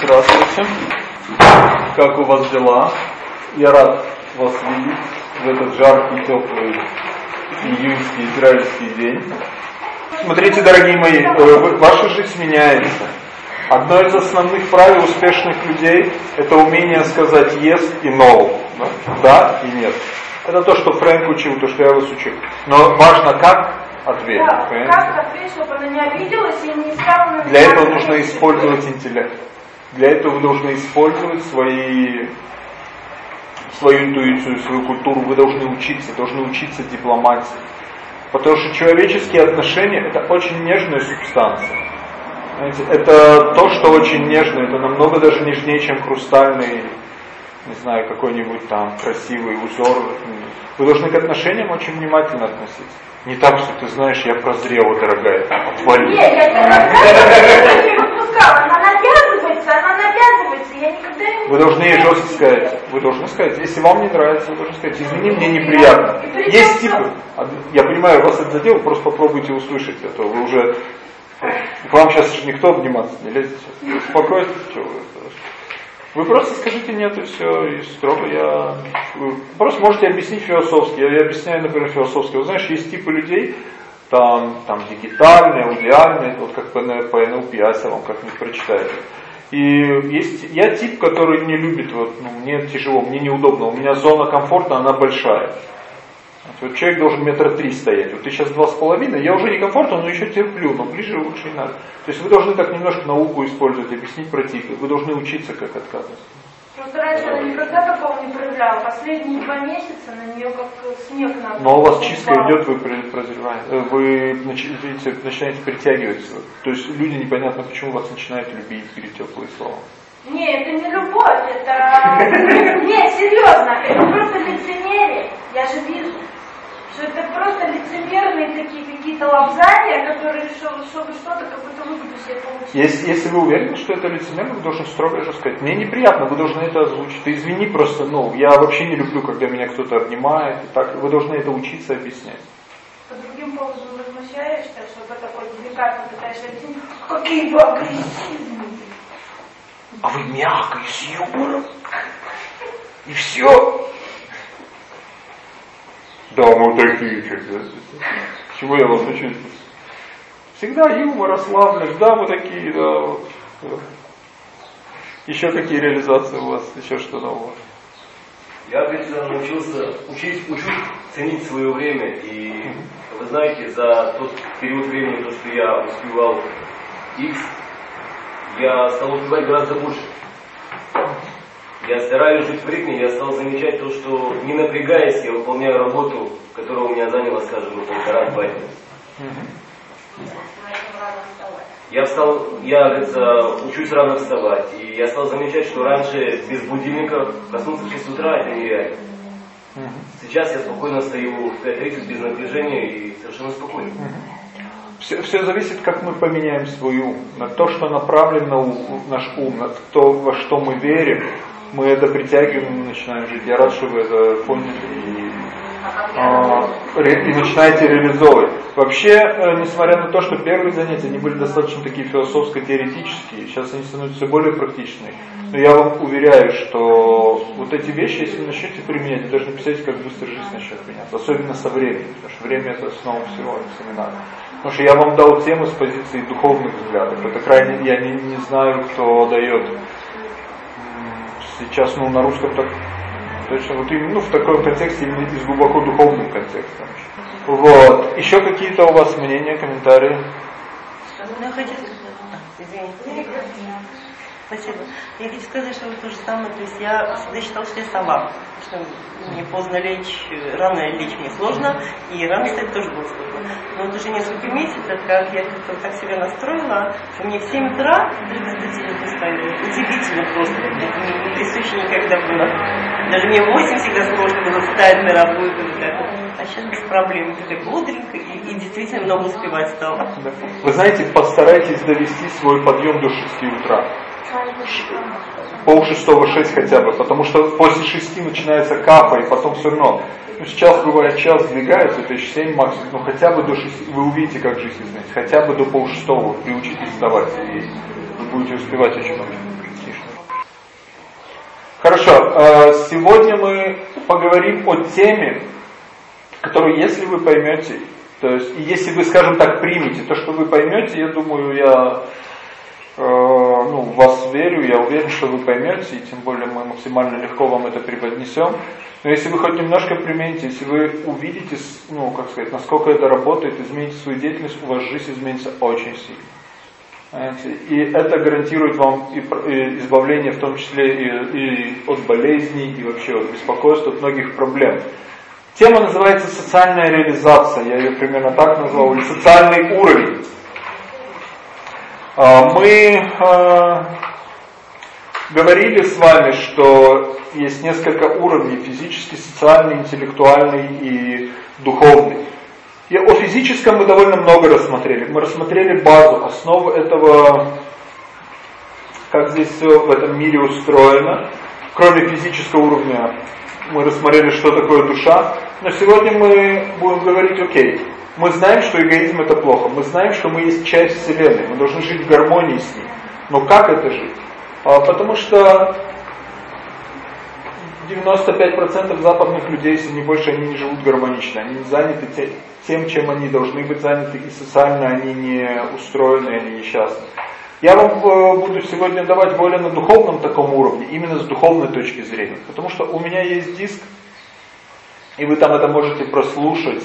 Здравствуйте. Как у вас дела? Я рад вас видеть в этот жаркий, теплый июньский израильский день. Смотрите, дорогие мои, э, ваша жизнь меняется. Одно из основных правил успешных людей – это умение сказать «yes» и «no». Да, да и «нет». Это то, что Фрэнк учил, то, что я вас учил. Но важно, как ответить. Да, как ответить, чтобы она не обиделась и не стала Для этого нужно использовать интеллект. Для этого должны использовать свои, свою интуицию, свою культуру. Вы должны учиться, должны учиться дипломатии. Потому что человеческие отношения – это очень нежная субстанция. Знаете, это то, что очень нежно, это намного даже нежнее, чем хрустальный, не знаю, какой-нибудь там красивый узор. Вы должны к отношениям очень внимательно относиться. Не так, что ты знаешь, я прозрела, дорогая, отвали. Нет, я когда не выпускала, она навязывается, она навязывается, я никогда не... Вы должны ей жестко сказать, вы должны сказать, если вам не нравится, вы должны сказать, извини, мне неприятно. Есть типы, я понимаю, вас это задело, просто попробуйте услышать, а то вы уже вам сейчас никто обниматься не лезет. Успокойтесь, вы. Просто скажите нет и все, и строго я... Просто можете объяснить философски. Я, объясняю, например, философски. Вы знаешь, есть типы людей, там, там дигитальные, аудиальные, вот как по, по НЛП, Ася вам как-нибудь прочитаете. И есть, я тип, который не любит, вот, ну, мне тяжело, мне неудобно, у меня зона комфорта, она большая. Вот человек должен метра три стоять. Вот ты сейчас два с половиной, я уже некомфортно, но еще терплю, но ближе лучше не надо. То есть вы должны так немножко науку использовать, объяснить про типы. Вы должны учиться, как отказываться. Просто раньше она никогда такого не проявляла. Последние два месяца на нее как снег на Но у вас чистка идет, вы прозреваете, э, вы начинаете, начинаете притягиваться. То есть люди непонятно почему вас начинают любить, говорить теплые слова. Не, это не любовь, это... Не, серьезно, это просто лицемерие. Я же вижу что это просто лицемерные такие какие-то лапзания, которые, чтобы, чтобы что-то какую-то выгоду себе получить. Если, если вы уверены, что это лицемерно, вы должны строго же сказать, мне неприятно, вы должны это озвучить. Ты извини просто, ну, я вообще не люблю, когда меня кто-то обнимает, и так, вы должны это учиться объяснять. По другим поводам возмущаешься, чтобы такой деликатно пытаешься объяснить, какие вы агрессивные. А вы мягкий, с юмором. И все. Да, мы такие что-то. Чего я вас учу? Всегда юмор, расслабленность, да, мы такие, да. Еще какие реализации у вас, еще что нового? Я, говорится, научился, учить, учусь ценить свое время. И вы знаете, за тот период времени, то, что я успевал X, я стал успевать гораздо больше. Я стараюсь жить в ритме, я стал замечать то, что не напрягаясь, я выполняю работу, которая у меня заняла, скажем, полтора-два дня. Я встал, я, говорится, учусь рано вставать, и я стал замечать, что раньше без будильника проснуться в 6 утра это нереально. Сейчас я спокойно стою в 5.30 без напряжения и совершенно спокойно. Все, все зависит, как мы поменяем свой ум, на то, что направлено в наш ум, на то, во что мы верим, мы это притягиваем и начинаем жить. Я рад, что вы это поняли и, а, и начинаете реализовывать. Вообще, э, несмотря на то, что первые занятия, они были достаточно такие философско-теоретические, сейчас они становятся более практичными. Но я вам уверяю, что вот эти вещи, если вы начнете применять, вы должны представить, как быстро жизнь начнет меняться. Особенно со временем, потому что время это основа всего семинара. Потому что я вам дал тему с позиции духовных взглядов. Это крайне, я не, не знаю, кто дает сейчас, ну, на русском так точно, вот именно ну, в таком контексте, именно из глубоко духовным контекстом. Вот. Еще какие-то у вас мнения, комментарии? Ну, Извините. Спасибо. Я хочу сказать, что то же самое, то есть я всегда считал, что я сова, что мне поздно лечь, рано лечь мне сложно, и рано встать тоже было сложно. Но вот уже несколько месяцев, как я как-то так себя настроила, что мне в 7 утра предостаточно поставили. Удивительно просто, это не, присуще никогда было. Даже мне в 8 всегда сложно было встать на работу, а сейчас без проблем, такая бодренько и, и действительно много успевать стало. Вы знаете, постарайтесь довести свой подъем до 6 утра пол шестого шесть хотя бы, потому что после шести начинается капа, и потом все равно. Ну, сейчас бывает час сдвигается, это еще семь максимум, но хотя бы до шести, вы увидите, как жизнь изменится, хотя бы до пол шестого приучитесь вставать, и вы будете успевать очень много. Хорошо, э, сегодня мы поговорим о теме, которую, если вы поймете, то есть, если вы, скажем так, примете то, что вы поймете, я думаю, я ну, в вас верю, я уверен, что вы поймете, и тем более мы максимально легко вам это преподнесем. Но если вы хоть немножко примените, если вы увидите, ну, как сказать, насколько это работает, измените свою деятельность, у вас жизнь изменится очень сильно. Понимаете? И это гарантирует вам и, и избавление в том числе и, и от болезней, и вообще от беспокойства, от многих проблем. Тема называется социальная реализация, я ее примерно так назвал, или социальный уровень. А, мы а, говорили с вами, что есть несколько уровней, физический, социальный, интеллектуальный и духовный. И о физическом мы довольно много рассмотрели. Мы рассмотрели базу, основу этого, как здесь все в этом мире устроено. Кроме физического уровня мы рассмотрели, что такое душа. Но сегодня мы будем говорить, окей, мы знаем, что эгоизм это плохо. Мы знаем, что мы есть часть Вселенной. Мы должны жить в гармонии с ней. Но как это жить? А, потому что 95% западных людей, если не больше, они не живут гармонично. Они не заняты тем, чем они должны быть заняты, и социально они не устроены, они несчастны. Я вам э, буду сегодня давать более на духовном таком уровне, именно с духовной точки зрения. Потому что у меня есть диск, и вы там это можете прослушать.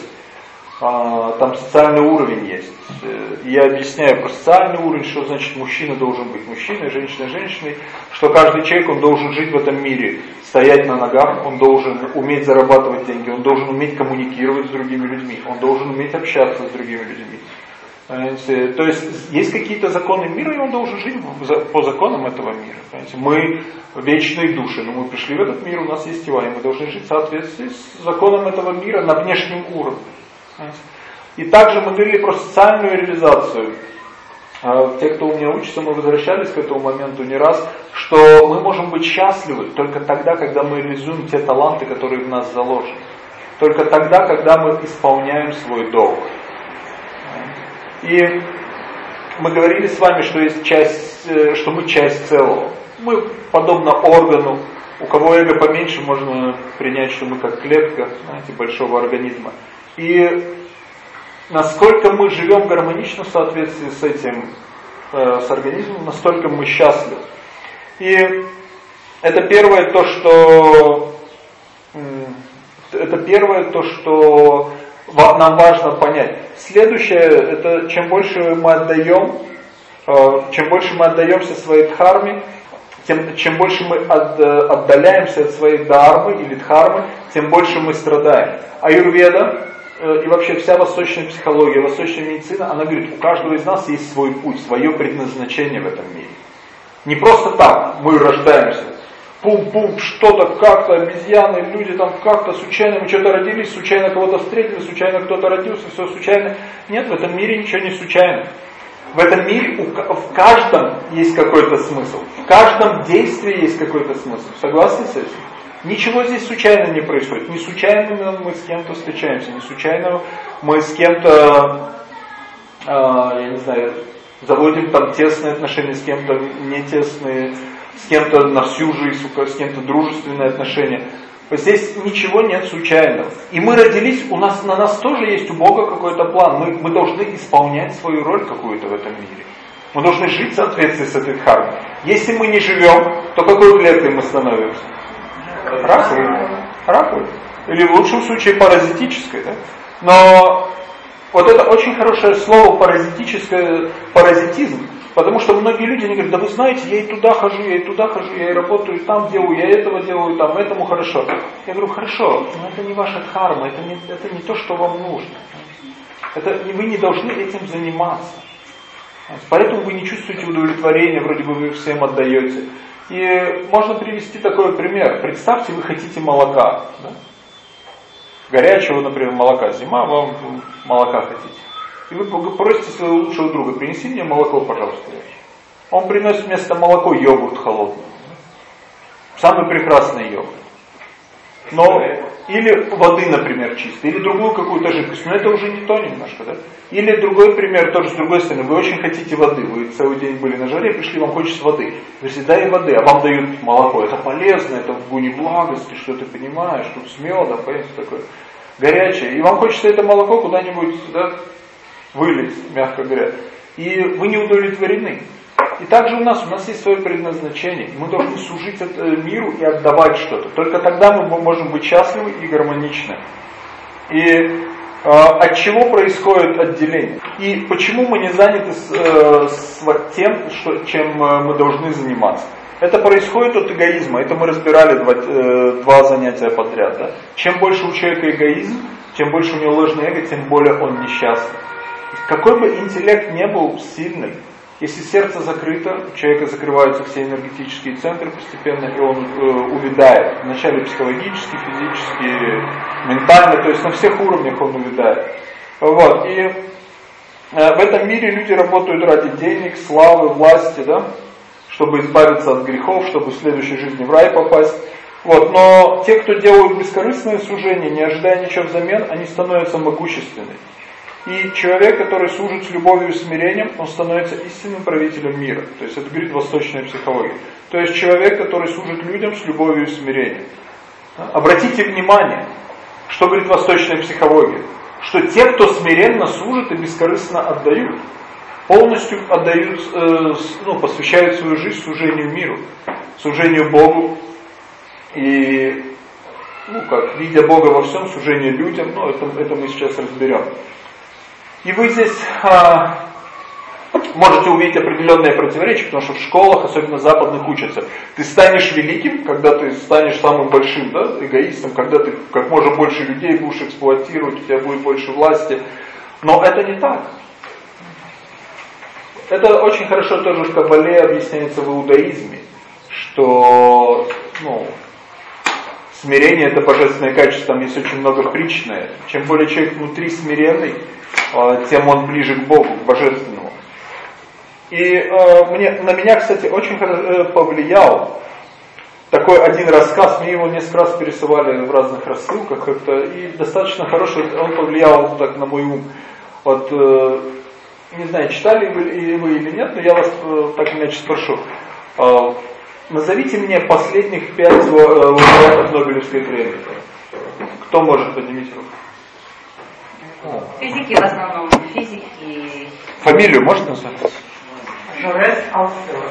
А, там социальный уровень есть. Э, я объясняю про социальный уровень, что значит мужчина должен быть мужчиной, женщина женщиной, что каждый человек, он должен жить в этом мире, стоять на ногах, он должен уметь зарабатывать деньги, он должен уметь коммуникировать с другими людьми, он должен уметь общаться с другими людьми. Понимаете? То есть есть какие-то законы мира, и он должен жить по законам этого мира. Понимаете? Мы вечные души, но мы пришли в этот мир, у нас есть тела, и мы должны жить в соответствии с законом этого мира на внешнем уровне. И также мы говорили про социальную реализацию. А, те, кто у меня учится, мы возвращались к этому моменту не раз, что мы можем быть счастливы только тогда, когда мы реализуем те таланты, которые в нас заложены. Только тогда, когда мы исполняем свой долг. И мы говорили с вами, что есть часть, э, что мы часть целого. Мы подобно органу, у кого эго поменьше, можно принять, что мы как клетка, знаете, большого организма. И насколько мы живем гармонично в соответствии с этим, э, с организмом, настолько мы счастливы. И это первое то, что это первое то, что нам важно понять. Следующее, это чем больше мы отдаем, э, чем больше мы отдаемся своей дхарме, тем, чем больше мы от, э, отдаляемся от своей дхармы или дхармы, тем больше мы страдаем. Аюрведа и вообще вся восточная психология, восточная медицина, она говорит, у каждого из нас есть свой путь, свое предназначение в этом мире. Не просто так мы рождаемся. Пум-пум, что-то, как-то, обезьяны, люди там как-то случайно, мы что-то родились, случайно кого-то встретили, случайно кто-то родился, все случайно. Нет, в этом мире ничего не случайно. В этом мире у, в каждом есть какой-то смысл. В каждом действии есть какой-то смысл. Согласны с этим? Ничего здесь случайно не происходит. Не случайно мы с кем-то встречаемся, не случайно мы с кем-то, э, я не знаю, заводим там тесные отношения, с кем-то не тесные, с кем-то на всю жизнь, с кем-то дружественные отношения. Здесь ничего нет случайного. И мы родились, у нас на нас тоже есть у Бога какой-то план. Мы, мы должны исполнять свою роль какую-то в этом мире. Мы должны жить в соответствии с этой дхармой. Если мы не живем, то какой клеткой мы становимся? Раковой. Раковой. Или в лучшем случае паразитической. Да? Но вот это очень хорошее слово паразитическое, паразитизм. Потому что многие люди они говорят, да вы знаете, я и туда хожу, я и туда хожу, я и работаю, там делаю, я этого делаю, там, этому хорошо. Я говорю, хорошо, но это не ваша карма, это не, это не то, что вам нужно. Это, вы не должны этим заниматься. Поэтому вы не чувствуете удовлетворения, вроде бы вы всем отдаете. И можно привести такой пример. Представьте, вы хотите молока. Да? Горячего, например, молока. Зима, вам молока хотите. И вы просите своего лучшего друга, принеси мне молоко, пожалуйста. Он приносит вместо молока йогурт холодный. Самый прекрасный йогурт. Но, или воды, например, чистой, или другую какую-то жидкость. Но это уже не то немножко, да? Или другой пример, тоже с другой стороны. Вы очень хотите воды. Вы целый день были на жаре, пришли, вам хочется воды. Вы говорите, дай воды, а вам дают молоко. Это полезно, это в гуне благости, что ты понимаешь, тут с медом, понимаете, такое горячее. И вам хочется это молоко куда-нибудь да, вылить, мягко говоря. И вы не удовлетворены. И также у нас, у нас есть свое предназначение. Мы должны служить э, миру и отдавать что-то. Только тогда мы можем быть счастливы и гармоничны. И э, от чего происходит отделение? И почему мы не заняты с, э, с тем, что, чем мы должны заниматься? Это происходит от эгоизма. Это мы разбирали два, два занятия подряд. Да? Чем больше у человека эгоизм, чем больше у него ложное эго, тем более он несчастный. Какой бы интеллект не был сильный, если сердце закрыто, у человека закрываются все энергетические центры постепенно, и он э, увядает. Вначале психологически, физически, ментально, то есть на всех уровнях он увядает. Вот. И э, в этом мире люди работают ради денег, славы, власти, да, чтобы избавиться от грехов, чтобы в следующей жизни в рай попасть. Вот. Но те, кто делают бескорыстное служение, не ожидая ничего взамен, они становятся могущественными. И человек, который служит с любовью и смирением, он становится истинным правителем мира. То есть это говорит восточная психология. То есть человек, который служит людям с любовью и смирением. Обратите внимание, что говорит восточная психология. Что те, кто смиренно служит и бескорыстно отдают, полностью отдают, э, ну, посвящают свою жизнь служению миру, служению Богу. И, ну как, видя Бога во всем, служению людям, ну это, это мы сейчас разберем. И вы здесь а, можете увидеть определенные противоречия, потому что в школах, особенно западных, учатся. Ты станешь великим, когда ты станешь самым большим да, эгоистом, когда ты как можно больше людей будешь эксплуатировать, у тебя будет больше власти. Но это не так. Это очень хорошо тоже в Кабале объясняется в иудаизме, что ну, смирение это божественное качество, там есть очень много причное. Чем более человек внутри смиренный, а, тем он ближе к Богу, к Божественному. И э, мне, на меня, кстати, очень э, повлиял такой один рассказ, мне его несколько раз пересылали в разных рассылках, как-то, и достаточно хороший, он повлиял так на мой ум. Вот, э, не знаю, читали вы, вы или нет, но я вас э, так иначе спрошу. Э, назовите мне последних пять лауреатов Нобелевской премии. Кто может поднимить руку? Физики в основном, физики. Фамилию можно назвать? Жорес Алсер.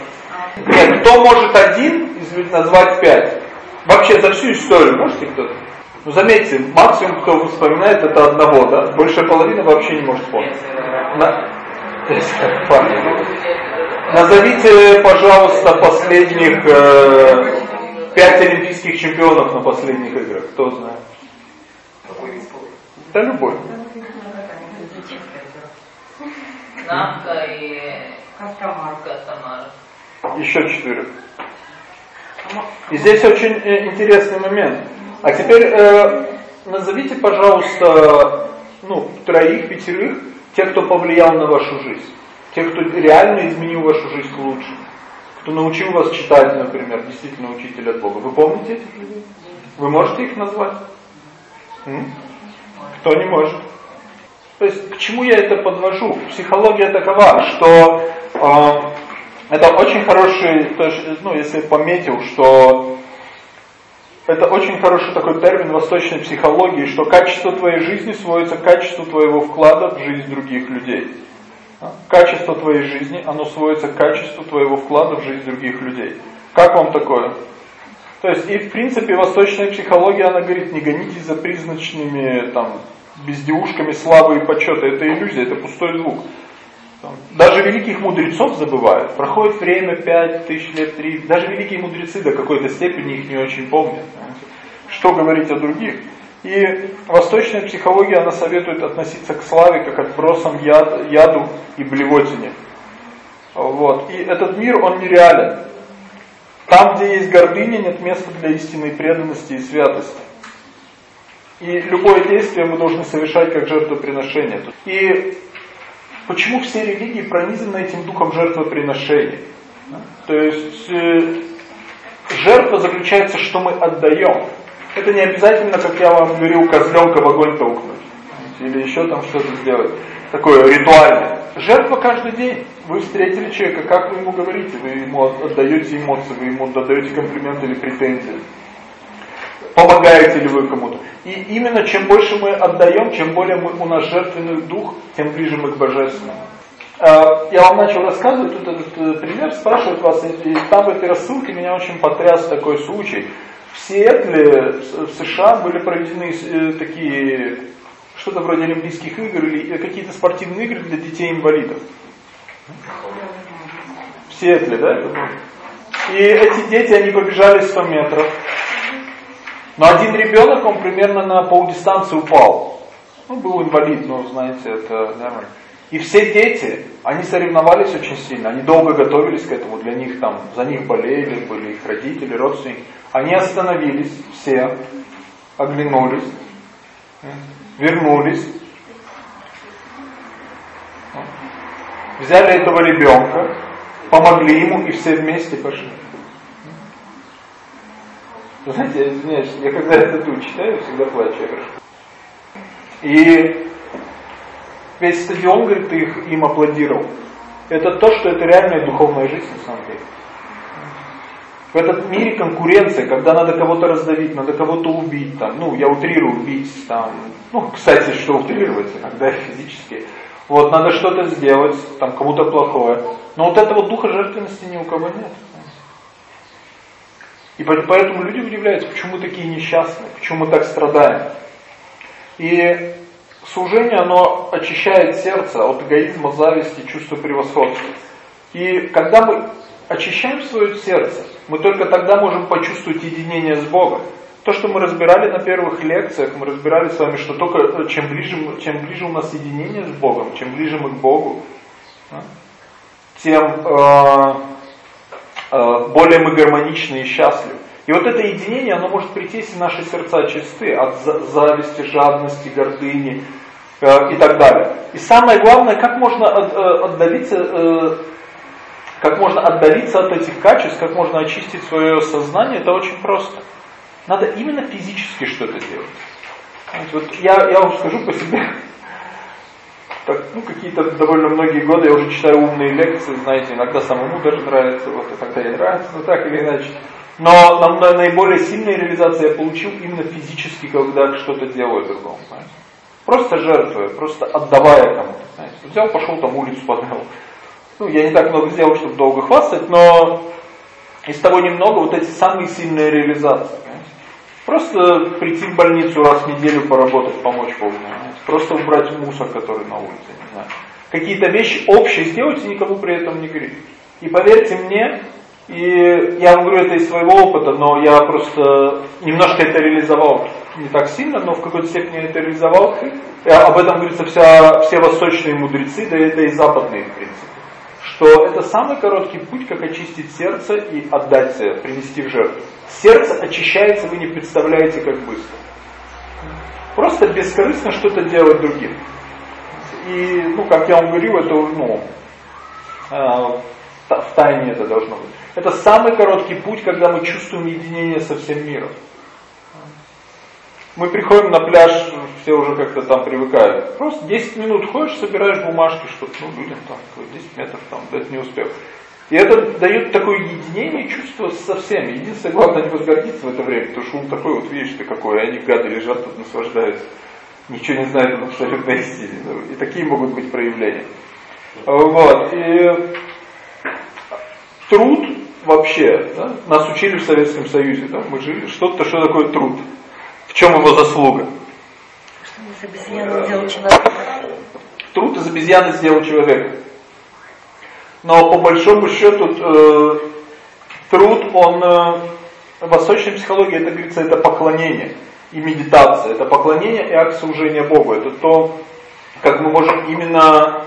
Нет, кто может один назвать пять? Вообще за всю историю можете кто-то? Ну заметьте, максимум, кто вспоминает, это одного, да? Большая половина вообще не может вспомнить. На... Назовите, пожалуйста, последних э, пять олимпийских чемпионов на последних играх. Кто знает? Да любой. Намка и Костомар. Костомар. Еще четыре. И здесь очень э, интересный момент. А теперь э, назовите, пожалуйста, ну, троих, пятерых, тех, кто повлиял на вашу жизнь. Тех, кто реально изменил вашу жизнь к лучшему. Кто научил вас читать, например, действительно учитель от Бога. Вы помните этих людей? Вы можете их назвать? М? Кто не может? То есть к чему я это подвожу? Психология такова, что э, это очень хороший, то есть, ну, если пометил, что это очень хороший такой термин восточной психологии, что качество твоей жизни сводится к качеству твоего вклада в жизнь других людей. Качество твоей жизни, оно сводится к качеству твоего вклада в жизнь других людей. Как вам такое? То есть, и в принципе, восточная психология, она говорит, не гонитесь за призначными там, безделушками славы и почета. Это иллюзия, это пустой звук. Даже великих мудрецов забывают. Проходит время, пять тысяч лет, три. Даже великие мудрецы до какой-то степени их не очень помнят. Что говорить о других? И восточная психология, она советует относиться к славе как отбросам яд, яду и блевотине. Вот. И этот мир, он нереален. Там, где есть гордыня, нет места для истинной преданности и святости. И любое действие мы должны совершать как жертвоприношение. И почему все религии пронизаны этим духом жертвоприношения? То есть э, жертва заключается, что мы отдаем. Это не обязательно, как я вам говорил, козленка в огонь толкнуть. Или еще там что-то сделать. Такое ритуальное. Жертва каждый день. Вы встретили человека, как вы ему говорите? Вы ему отдаете эмоции, вы ему отдаете комплименты или претензии. Помогаете ли вы кому-то? И именно чем больше мы отдаем, чем более мы, у нас жертвенный дух, тем ближе мы к Божественному. А, я вам начал рассказывать тут этот э, пример, спрашивают вас, там в этой рассылке меня очень потряс такой случай. В Сиэтле, в США были проведены э, такие, что-то вроде Олимпийских игр или какие-то спортивные игры для детей-инвалидов. В Сиэтле, да? И эти дети, они побежали 100 метров. Но один ребенок, он примерно на полдистанции упал. Ну, был инвалид, но, знаете, это нормально. И все дети, они соревновались очень сильно, они долго готовились к этому, для них там, за них болели, были их родители, родственники. Они остановились все, оглянулись, вернулись, взяли этого ребенка, помогли ему и все вместе пошли. знаете, я извиняюсь, я когда это читаю, всегда плачу. И весь стадион, говорит, их, им аплодировал. Это то, что это реальная духовная жизнь на самом деле. В этом мире конкуренция, когда надо кого-то раздавить, надо кого-то убить, там, ну, я утрирую, убить, там, ну, кстати, что утрировать, иногда физически. Вот, надо что-то сделать, там, кому-то плохое. Но вот этого духа жертвенности ни у кого нет. И поэтому люди удивляются, почему мы такие несчастные, почему мы так страдаем. И служение, оно очищает сердце от эгоизма, зависти, чувства превосходства. И когда мы очищаем свое сердце, мы только тогда можем почувствовать единение с Богом. То, что мы разбирали на первых лекциях, мы разбирали с вами, что только э, чем ближе, чем ближе у нас единение с Богом, чем ближе мы к Богу, тем э, э, более мы гармоничны и счастливы. И вот это единение, оно может прийти, если наши сердца чисты от зависти, жадности, гордыни и так далее. И самое главное, как можно э, отдалиться, э, как можно отдалиться от этих качеств, как можно очистить свое сознание, это очень просто. Надо именно физически что-то делать. Вот я, я вам скажу по себе, так, ну, какие-то довольно многие годы я уже читаю умные лекции, знаете, иногда самому даже нравится, вот иногда и нравится, но так или иначе. Но нам наиболее сильная реализация я получил именно физически, когда что-то делаю другому. Знаете. Просто жертвуя, просто отдавая кому-то. Взял, пошел там улицу подмел. Ну, я не так много сделал, чтобы долго хвастать, но из того немного вот эти самые сильные реализации. Просто прийти в больницу раз в неделю поработать, помочь Богу. Просто убрать мусор, который на улице. Какие-то вещи общие сделать и никому при этом не говорить. И поверьте мне, и я вам говорю это из своего опыта, но я просто немножко это реализовал не так сильно, но в какой-то степени это реализовал. И об этом говорится вся, все восточные мудрецы, да это и западные в принципе. Что это самый короткий путь, как очистить сердце и отдать себя, принести в жертву. Сердце очищается, вы не представляете, как быстро. Просто бескорыстно что-то делать другим. И, ну, как я вам говорил, это, ну, э, в тайне это должно быть. Это самый короткий путь, когда мы чувствуем единение со всем миром. Мы приходим на пляж, все уже как-то там привыкают. Просто 10 минут ходишь, собираешь бумажки, чтобы ну, людям там 10 метров там, это не успел. И это дает такое единение чувство со всеми. Единственное, главное не возгордиться в это время, потому что он такой, вот видишь ты какой, они гады лежат тут, наслаждаются. Ничего не знают об абсолютной истине. И такие могут быть проявления. Вот. И труд вообще, да, нас учили в Советском Союзе, да, мы жили, что-то, что такое труд. В чем его заслуга? Что из обезьяны сделал человека? Труд из обезьяны сделал человека. Но по большому счету э, труд, он э, в восточной психологии, это говорится, это поклонение и медитация. Это поклонение и акт служения Богу. Это то, как мы можем именно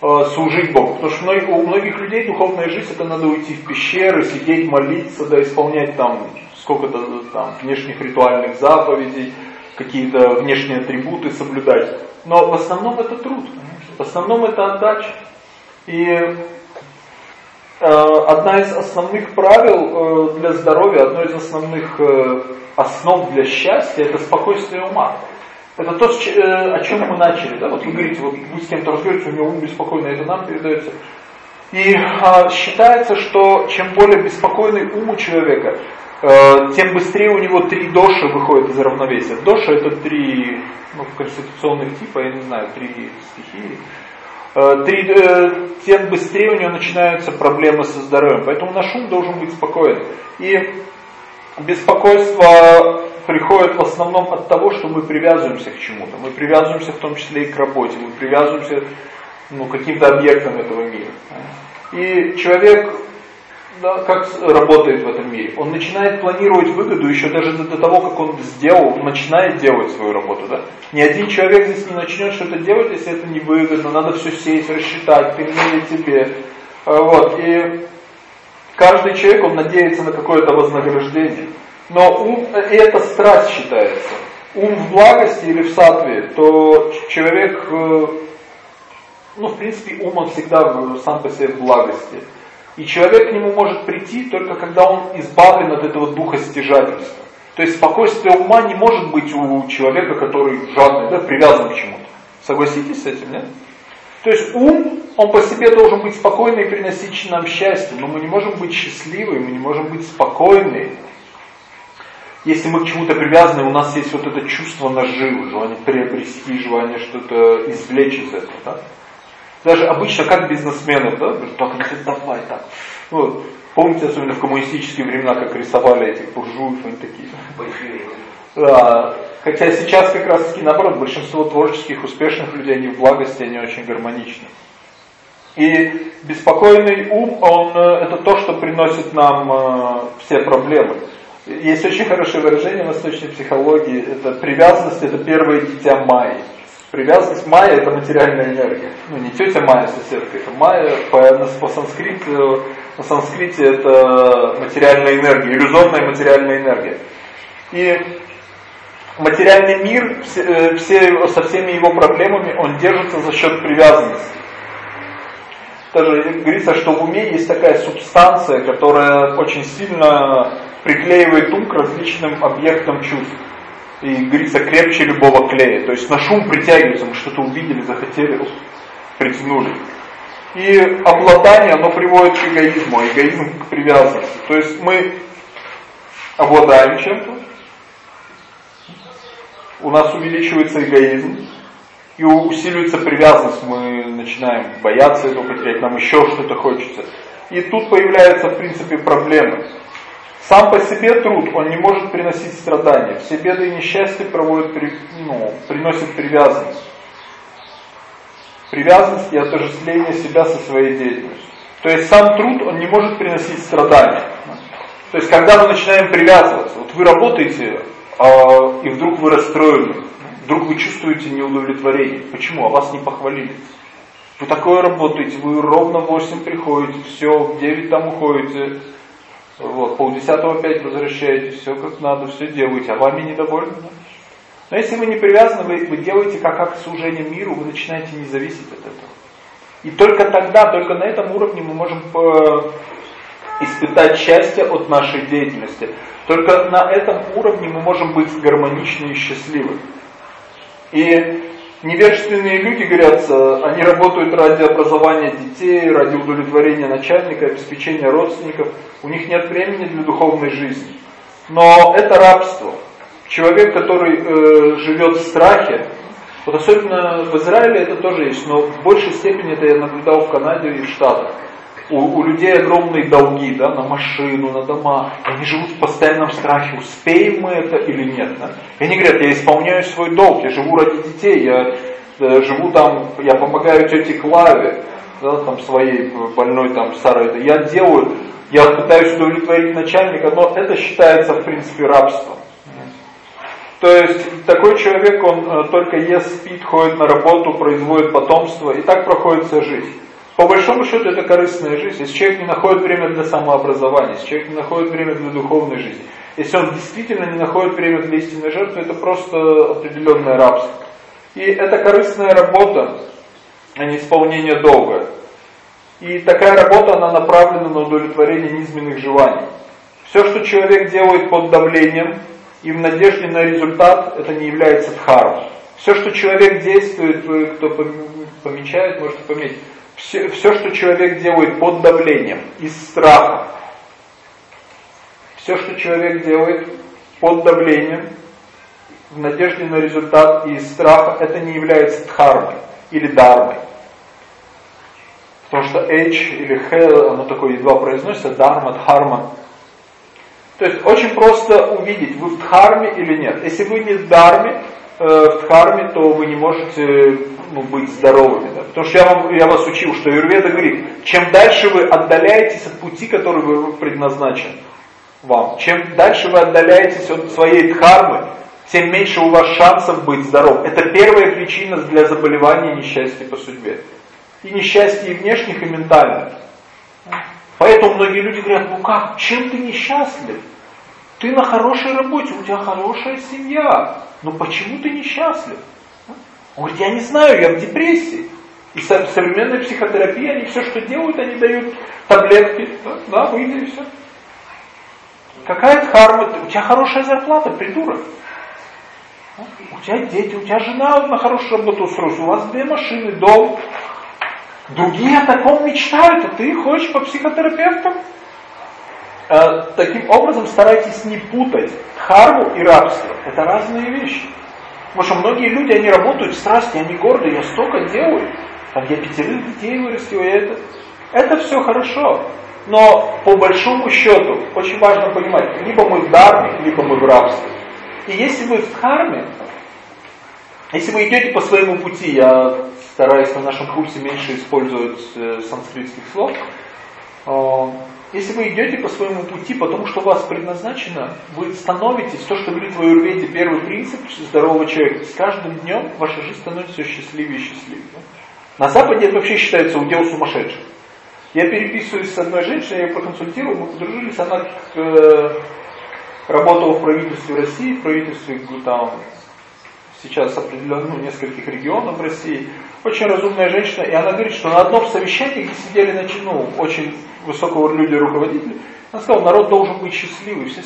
служить Богу. Потому что у многих людей духовная жизнь, это надо уйти в пещеры, сидеть, молиться, да, исполнять там сколько-то там внешних ритуальных заповедей, какие-то внешние атрибуты соблюдать. Но в основном это труд. В основном это отдача. И одна из основных правил э, для здоровья, одно из основных э, основ для счастья, это спокойствие ума. Это то, о чем мы начали. Да? Вот вы говорите, вот вы с кем-то разговариваете, у него ум беспокойный, это нам передается. И а, считается, что чем более беспокойный ум у человека, а, тем быстрее у него три доши выходят из равновесия. Доша это три ну, конституционных типа, я не знаю, три стихии. А, три, э, тем быстрее у него начинаются проблемы со здоровьем. Поэтому наш ум должен быть спокоен. И беспокойство приходит в основном от того, что мы привязываемся к чему-то. Мы привязываемся в том числе и к работе, мы привязываемся ну, каким-то объектом этого мира. И человек, да, как работает в этом мире? Он начинает планировать выгоду еще даже до того, как он сделал, начинает делать свою работу. Да? Ни один человек здесь не начнет что-то делать, если это не выгодно, надо все сесть, рассчитать, применить тебе. А, вот. И каждый человек, он надеется на какое-то вознаграждение. Но ум, и это страсть считается. Ум в благости или в сатве, то человек э, ну, в принципе, ум он всегда сам по себе в благости. И человек к нему может прийти только когда он избавлен от этого духа стяжательства. То есть спокойствие ума не может быть у человека, который жадный, да, привязан к чему-то. Согласитесь с этим, нет? То есть ум, он по себе должен быть спокойный и приносить нам счастье, но мы не можем быть счастливы, мы не можем быть спокойны. Если мы к чему-то привязаны, у нас есть вот это чувство наживы, желание приобрести, желание что-то извлечь из этого. Да? Даже обычно как бизнесмены, да, так, давай так. Ну, помните, особенно в коммунистические времена, как рисовали этих буржуев, они такие. Да. Хотя сейчас как раз таки наоборот, большинство творческих, успешных людей, они в благости, они очень гармоничны. И беспокойный ум, он, э, это то, что приносит нам э, все проблемы. Есть очень хорошее выражение в восточной психологии, это привязанность, это первое дитя Майи. Привязанность Майя это материальная энергия. Ну не тетя Майя соседка, это Майя по, по санскриту, на санскрите это материальная энергия, иллюзорная материальная энергия. И материальный мир все, э, все, со всеми его проблемами, он держится за счет привязанности. Даже говорится, что в уме есть такая субстанция, которая очень сильно приклеивает ум к различным объектам чувств и говорится крепче любого клея. То есть на шум притягивается, мы что-то увидели, захотели, притянули. И обладание, оно приводит к эгоизму, а эгоизм к привязанности. То есть мы обладаем чем-то, у нас увеличивается эгоизм, и усиливается привязанность, мы начинаем бояться этого потерять, нам еще что-то хочется. И тут появляются, в принципе, проблемы. Сам по себе труд, он не может приносить страдания. Все беды и несчастья проводят, ну, приносят привязанность. Привязанность и отождествление себя со своей деятельностью. То есть сам труд, он не может приносить страдания. То есть когда мы начинаем привязываться, вот вы работаете, и вдруг вы расстроены, вдруг вы чувствуете неудовлетворение. Почему? А вас не похвалили. Вы такое работаете, вы ровно в 8 приходите, все, в 9 там уходите, вот, полдесятого опять возвращаетесь, все как надо, все делаете, а вами недовольны. Но если вы не привязаны, вы, вы делаете как акт служения миру, вы начинаете не зависеть от этого. И только тогда, только на этом уровне мы можем э, испытать счастье от нашей деятельности. Только на этом уровне мы можем быть гармоничны и счастливы. И невежественные люди, говорят, э, они работают ради образования детей, ради удовлетворения начальника, обеспечения родственников. У них нет времени для духовной жизни. Но это рабство. Человек, который э, живет в страхе, вот особенно в Израиле это тоже есть, но в большей степени это я наблюдал в Канаде и в Штатах. У, у людей огромные долги да, на машину, на дома. Они живут в постоянном страхе, успеем мы это или нет. Да? И они говорят, я исполняю свой долг, я живу ради детей, я э, живу там, я помогаю тете Клаве, да, там своей больной там Сарой. Я делаю, я пытаюсь удовлетворить начальника, но это считается в принципе рабством. То есть такой человек, он э, только ест, спит, ходит на работу, производит потомство, и так проходит вся жизнь. По большому счету это корыстная жизнь. Если человек не находит время для самообразования, если человек не находит время для духовной жизни, если он действительно не находит время для истинной жертвы, это просто определенное рабство. И это корыстная работа, а не исполнение долга. И такая работа, она направлена на удовлетворение низменных желаний. Все, что человек делает под давлением и в надежде на результат, это не является дхармой. Все, что человек действует, кто помечает, можете пометить, все, все, что человек делает под давлением, из страха, все, что человек делает под давлением, в надежде на результат и из страха, это не является дхармой или дармой. Потому что H или H, оно такое едва произносится, дарма, дхарма. То есть очень просто увидеть, вы в дхарме или нет. Если вы не в дарме, в дхарме, то вы не можете ну, быть здоровыми. Да? Потому что я, вам, я вас учил, что Юрведа говорит, чем дальше вы отдаляетесь от пути, который вы предназначен вам, чем дальше вы отдаляетесь от своей дхармы, тем меньше у вас шансов быть здоров. Это первая причина для заболевания несчастья по судьбе. И несчастья и внешних, и ментальных. Поэтому многие люди говорят, ну как, чем ты несчастлив? Ты на хорошей работе, у тебя хорошая семья. Ну почему ты несчастлив? Он говорит, я не знаю, я в депрессии. И современная психотерапия, они все, что делают, они дают таблетки. Да, да и все. Какая дхарма? У тебя хорошая зарплата, придурок. У тебя дети, у тебя жена на хорошую работу устроилась, у вас две машины, дом. Другие о таком мечтают, а ты ходишь по психотерапевтам. Э, таким образом старайтесь не путать харму и рабство. Это разные вещи. Потому что многие люди, они работают в страсти, они горды, я столько делаю. Там я пятерых детей вырастил, я это. Это все хорошо. Но по большому счету, очень важно понимать, либо мы в дарме, либо мы в рабстве. И если вы в дхарме, если вы идете по своему пути, я стараюсь на нашем курсе меньше использовать э, санскритских слов, э, если вы идете по своему пути, потому что вас предназначено, вы становитесь, то, что говорит в Аюрведе, первый принцип здорового человека, с каждым днем ваша жизнь становится все счастливее и счастливее. На Западе это вообще считается удел сумасшедших. Я переписываюсь с одной женщиной, я ее проконсультирую, мы подружились, она э, работала в правительстве России, в правительстве там сейчас определенно ну, нескольких регионов России. Очень разумная женщина, и она говорит, что на одном совещании, где сидели значит, ну, очень высокого люди руководители, она сказала, народ должен быть счастливый. Все,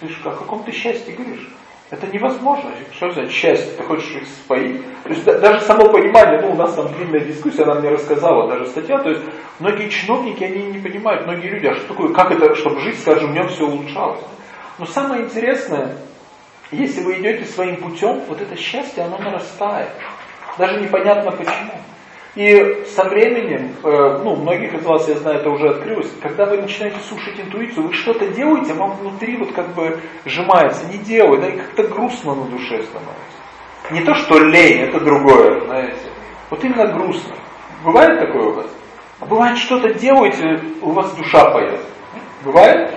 ты же о каком ты счастье говоришь? Это невозможно. Что за счастье? Ты хочешь их споить? То есть даже само понимание, ну у нас там длинная дискуссия, она мне рассказала, даже статья, то есть многие чиновники, они не понимают, многие люди, а что такое, как это, чтобы жизнь, скажем, днем все улучшалось. Но самое интересное, если вы идете своим путем, вот это счастье, оно нарастает. Даже непонятно почему. И со временем, э, ну, многих из вас, я знаю, это уже открылось, когда вы начинаете слушать интуицию, вы что-то делаете, а вам внутри вот как бы сжимается, не делай, да, и как-то грустно на душе становится. Не то, что лень, это другое, знаете. Вот именно грустно. Бывает такое у вас? А бывает, что-то делаете, у вас душа поет. Бывает?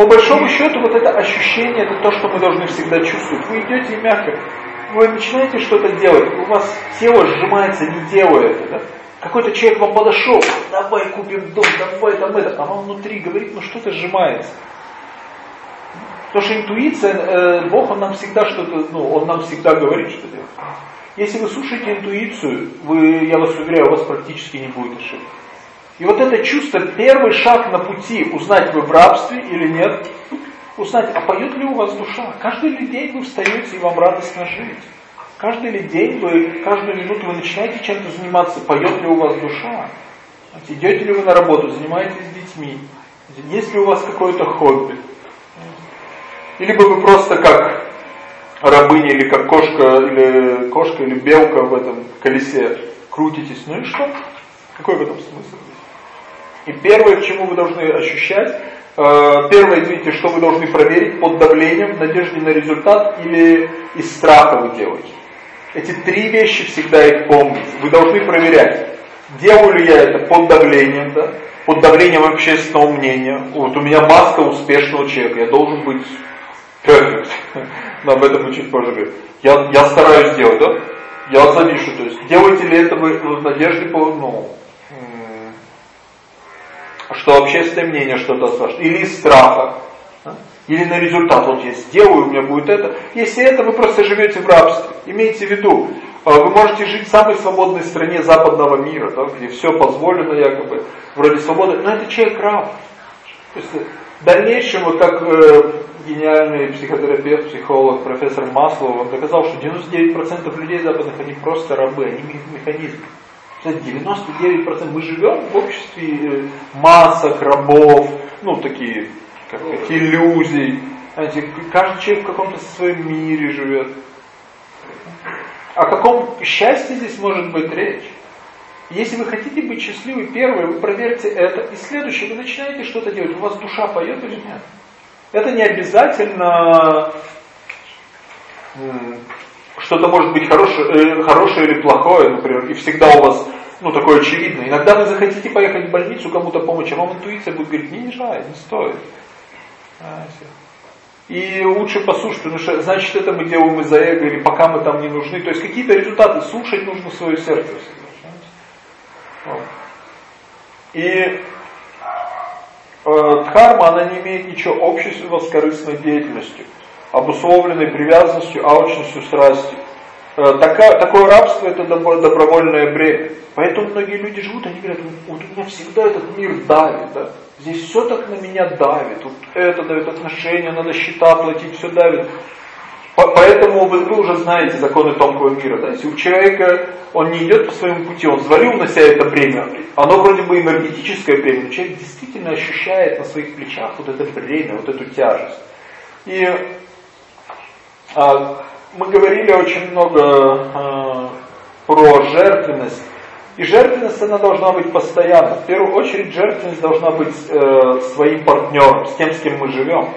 По большому счету, вот это ощущение, это то, что мы должны всегда чувствовать. Вы идете мягко, вы начинаете что-то делать, у вас тело сжимается, не делая это, да? Какой-то человек вам подошел, давай купим дом, давай там это, а вам внутри говорит, ну что-то сжимается. Потому что интуиция, э, Бог, Он нам всегда что-то, ну, Он нам всегда говорит, что делать. Если вы слушаете интуицию, вы, я вас уверяю, у вас практически не будет ошибок. И вот это чувство, первый шаг на пути, узнать вы в рабстве или нет, узнать, а поет ли у вас душа. Каждый ли день вы встаете и вам радостно жить. Каждый ли день вы, каждую минуту вы начинаете чем-то заниматься, поет ли у вас душа. Идете ли вы на работу, занимаетесь с детьми, есть ли у вас какое-то хобби. Или бы вы просто как рабыня, или как кошка, или кошка, или белка в этом колесе крутитесь. Ну и что? Какой в этом смысл? И первое, к чему вы должны ощущать, э, первое, извините, что вы должны проверить под давлением, в надежде на результат или из страха вы делаете. Эти три вещи всегда их помните. Вы должны проверять, делаю ли я это под давлением, да? под давлением общественного мнения. Вот у меня маска успешного человека, я должен быть perfect. Но об этом мы чуть позже говорим. Я, я стараюсь делать, да? Я завишу. То есть делаете ли это вы в надежде по, ну, что общественное мнение что-то скажет, или из страха, или на результат, вот я сделаю, у меня будет это. Если это, вы просто живете в рабстве. Имейте в виду, А вы можете жить в самой свободной стране западного мира, да, где все позволено якобы, вроде свободы, но это человек раб. То есть в дальнейшем, вот как э, гениальный психотерапевт, психолог, профессор Маслов, он доказал, что 99% людей западных, они просто рабы, они механизмы. 99% мы живем в обществе э, масок, рабов, ну такие, как сказать, иллюзий. Знаете, каждый человек в каком-то своем мире живет. О каком счастье здесь может быть речь? Если вы хотите быть счастливы, первое, вы проверьте это, и следующее, вы начинаете что-то делать, у вас душа поет или нет? Это не обязательно что-то может быть хорошее, э, хорошее или плохое, например, и всегда у вас, ну, такое очевидное. Иногда вы захотите поехать в больницу, кому-то помочь, а вам интуиция будет говорить, не езжай, не стоит. И лучше послушать, потому что значит это мы делаем из-за эго, или пока мы там не нужны. То есть какие-то результаты, слушать нужно свое сердце. Вот. И э, дхарма, она не имеет ничего общего с корыстной деятельностью, обусловленной привязанностью, алчностью, страстью. Э, такое, такое рабство это добровольное бремя. Поэтому многие люди живут, они говорят, вот у меня всегда этот мир давит, да? Здесь все так на меня давит, вот это давит отношения, надо счета платить, все давит. Поэтому вы, вы уже знаете законы тонкого мира. Да? Если у человека он не идет по своему пути, он свалил на себя это бремя, оно вроде бы энергетическое бремя, но человек действительно ощущает на своих плечах вот это бремя, вот эту тяжесть. И мы говорили очень много а, про жертвенность. И жертвенность она должна быть постоянно. В первую очередь жертвенность должна быть э, своим партнером, с тем, с кем мы живем.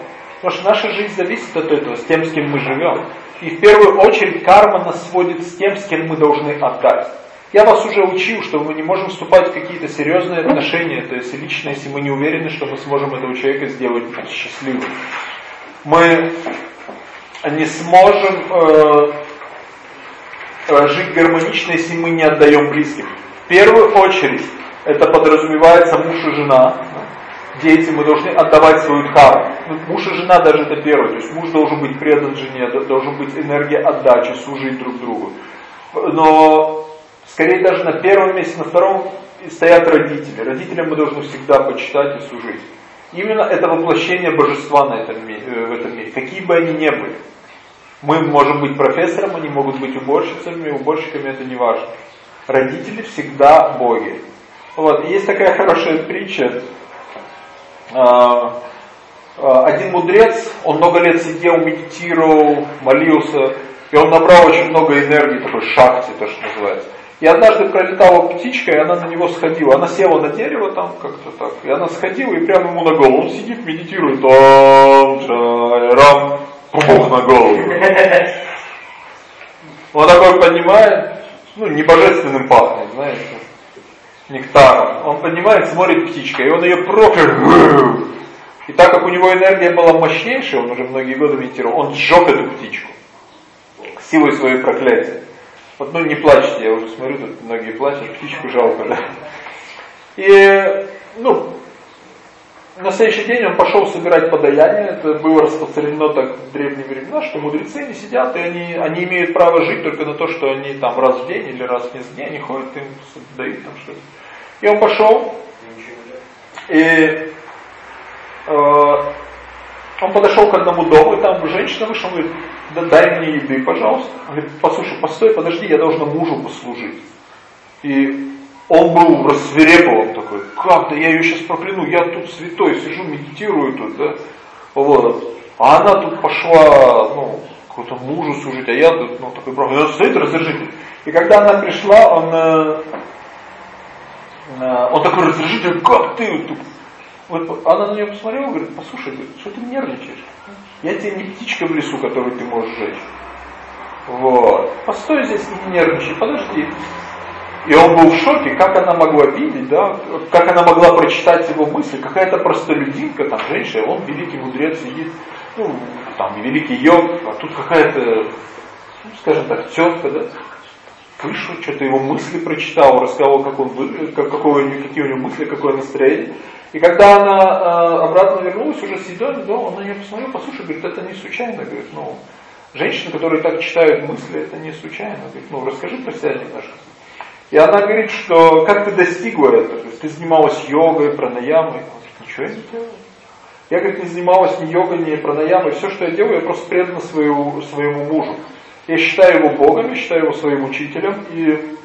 Потому что наша жизнь зависит от этого, с тем, с кем мы живем. И в первую очередь карма нас сводит с тем, с кем мы должны отдать. Я вас уже учил, что мы не можем вступать в какие-то серьезные отношения, то есть лично, если мы не уверены, что мы сможем этого человека сделать счастливым. Мы не сможем э, э, жить гармонично, если мы не отдаем близким. В первую очередь это подразумевается муж и жена, дети, мы должны отдавать свою дхарму. Ну, муж и жена даже это первое. То есть муж должен быть предан жене, должен быть энергия отдачи, служить друг другу. Но скорее даже на первом месте, на втором стоят родители. Родителям мы должны всегда почитать и служить. Именно это воплощение божества на этом, э, в этом мире, какие бы они ни были. Мы можем быть профессором, они могут быть уборщицами, уборщиками это не важно. Родители всегда боги. Вот. есть такая хорошая притча, а, а, один мудрец, он много лет сидел, медитировал, молился, и он набрал очень много энергии, такой шахти, то, что называется. И однажды пролетала птичка, и она на него сходила. Она села на дерево там как-то так, и она сходила, и прямо ему на голову. Он сидит, медитирует, там, рам, пух на голову. Он такой поднимает, ну, не божественным пахнет, знаете нектаром. Он поднимает, смотрит птичка, и он ее проклял. И так как у него энергия была мощнейшая, он уже многие годы медитировал, он сжег эту птичку силой своей проклятия. Вот, ну не плачьте, я уже смотрю, тут многие плачут, птичку жалко, да. И, ну, на следующий день он пошел собирать подаяние, это было распространено так в древние времена, что мудрецы не сидят, и они, они имеют право жить только на то, что они там раз в день или раз в несколько дней, они ходят, им дают там что-то. И он пошел, и э, он подошел к одному дому, и там женщина вышла, он говорит, да дай мне еды, пожалуйста. Он говорит, послушай, постой, подожди, я должна мужу послужить. И он был рассверепован такой, как, да я ее сейчас прокляну, я тут святой, сижу, медитирую тут, да. Вот. А она тут пошла, ну, какому-то мужу служить, а я тут, ну, такой, он стоит раздражитель. И когда она пришла, он э, Э, он такой раздражительный, как ты? Вот она на нее посмотрела говорит, послушай, что ты нервничаешь? Я тебе не птичка в лесу, которую ты можешь сжечь. Вот. Постой здесь, не нервничай, подожди. И он был в шоке, как она могла видеть, да, как она могла прочитать его мысли, какая-то простолюдинка, там, женщина, он великий мудрец сидит, ну, там, великий йог, а тут какая-то, ну, скажем так, тетка, да, вышел, что-то его мысли прочитал, рассказал, как он как, какое, какие у него мысли, какое настроение. И когда она э, обратно вернулась, уже сидела дома, он на нее посмотрел, послушай, говорит, это не случайно, говорит, ну, Женщины, которые так читают мысли, это не случайно. Говорит, ну расскажи про себя немножко. И она говорит, что как ты достигла этого? То есть ты занималась йогой, пранаямой. Он говорит, ничего я не делала. Я, говорит, не занималась ни йогой, ни пранаямой. Все, что я делаю, я просто предана своему, своему мужу. Я считаю его Богом, я считаю его своим учителем и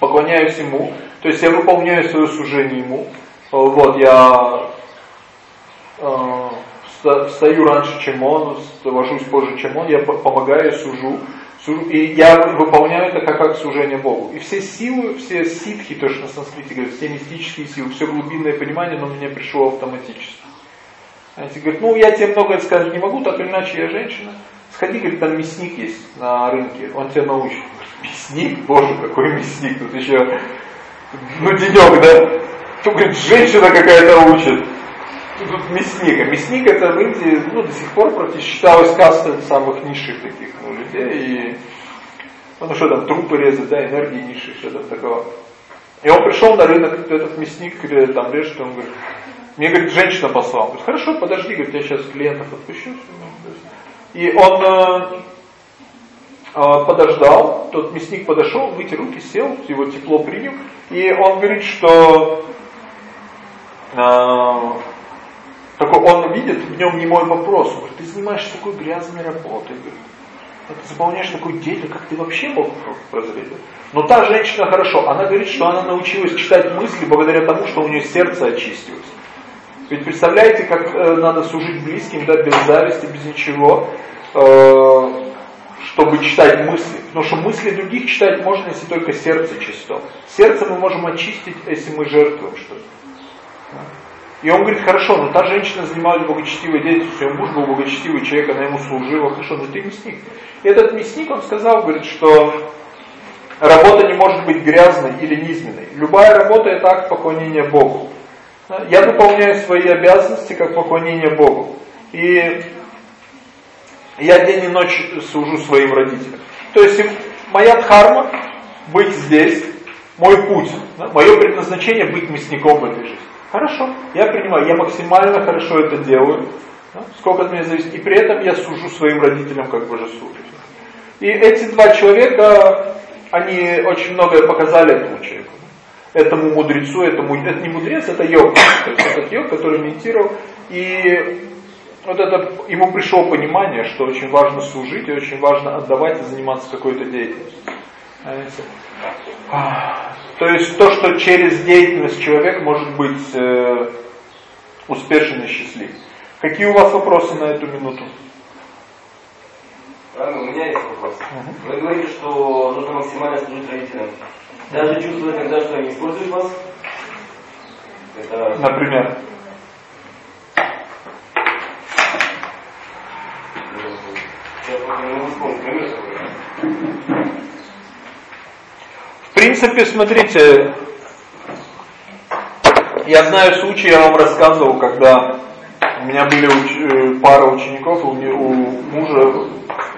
поклоняюсь ему. То есть я выполняю свое служение ему. Вот, я э, встаю раньше, чем он, ложусь позже, чем он, я помогаю, сужу. И я выполняю это как, как служение Богу. И все силы, все ситхи, то, что на санскрите говорят, все мистические силы, все глубинное понимание, оно мне пришло автоматически. Знаете, говорит, ну я тебе многое сказать не могу, так или иначе я женщина. Сходи, говорит, там мясник есть на рынке, он тебя научит. Мясник? Боже, какой мясник, тут еще, ну денек, да? Тут, говорит, женщина какая-то учит. Тут мясник. А мясник это в Индии, ну, до сих пор практически считалось кастой самых низших таких ну, людей. И, ну, что там, трупы резать, да, энергии низшие, что там такого. И он пришел на рынок, этот мясник, там режет, он говорит, мне, говорит, женщина послала. Он говорит, хорошо, подожди, говорит, я сейчас клиентов отпущу. И он э, э, подождал, тот мясник подошел, вытер руки, сел, его тепло принял. И он говорит, что э, такой, он видит в нем не мой вопрос. Он говорит, ты занимаешься такой грязной работой. Говорит, ты заполняешь такую деятельность, как ты вообще мог прозреть? Но та женщина хорошо, она говорит, что она научилась читать мысли благодаря тому, что у нее сердце очистилось. Ведь представляете, как э, надо служить близким, да, без зависти, без ничего, э, чтобы читать мысли. Потому что мысли других читать можно, если только сердце чисто. Сердце мы можем очистить, если мы жертвуем что-то. И он говорит, хорошо, но та женщина занималась благочестивой деятельностью, муж был благочестивый человек, она ему служила, хорошо, но ты мясник. И этот мясник, он сказал, говорит, что работа не может быть грязной или низменной. Любая работа это акт поклонения Богу. Я выполняю свои обязанности как поклонение Богу. И я день и ночь служу своим родителям. То есть моя дхарма быть здесь, мой путь, мое предназначение быть мясником в этой жизни. Хорошо, я принимаю, я максимально хорошо это делаю, да, сколько от меня зависит, и при этом я служу своим родителям как божеству. И эти два человека, они очень многое показали этому человеку этому мудрецу, этому, это не мудрец, это йог. То есть этот йог, который медитировал. И вот это, ему пришло понимание, что очень важно служить и очень важно отдавать и заниматься какой-то деятельностью. То есть то, что через деятельность человек может быть э, успешен и счастлив. Какие у вас вопросы на эту минуту? А, у меня есть вопрос. Угу. Вы говорите, что нужно максимально служить родителям. Даже чувствуя тогда, что они используют вас? Это... Например? В принципе, смотрите, я знаю случай, я вам рассказывал, когда у меня были уч... Э, пара учеников, у, у мужа,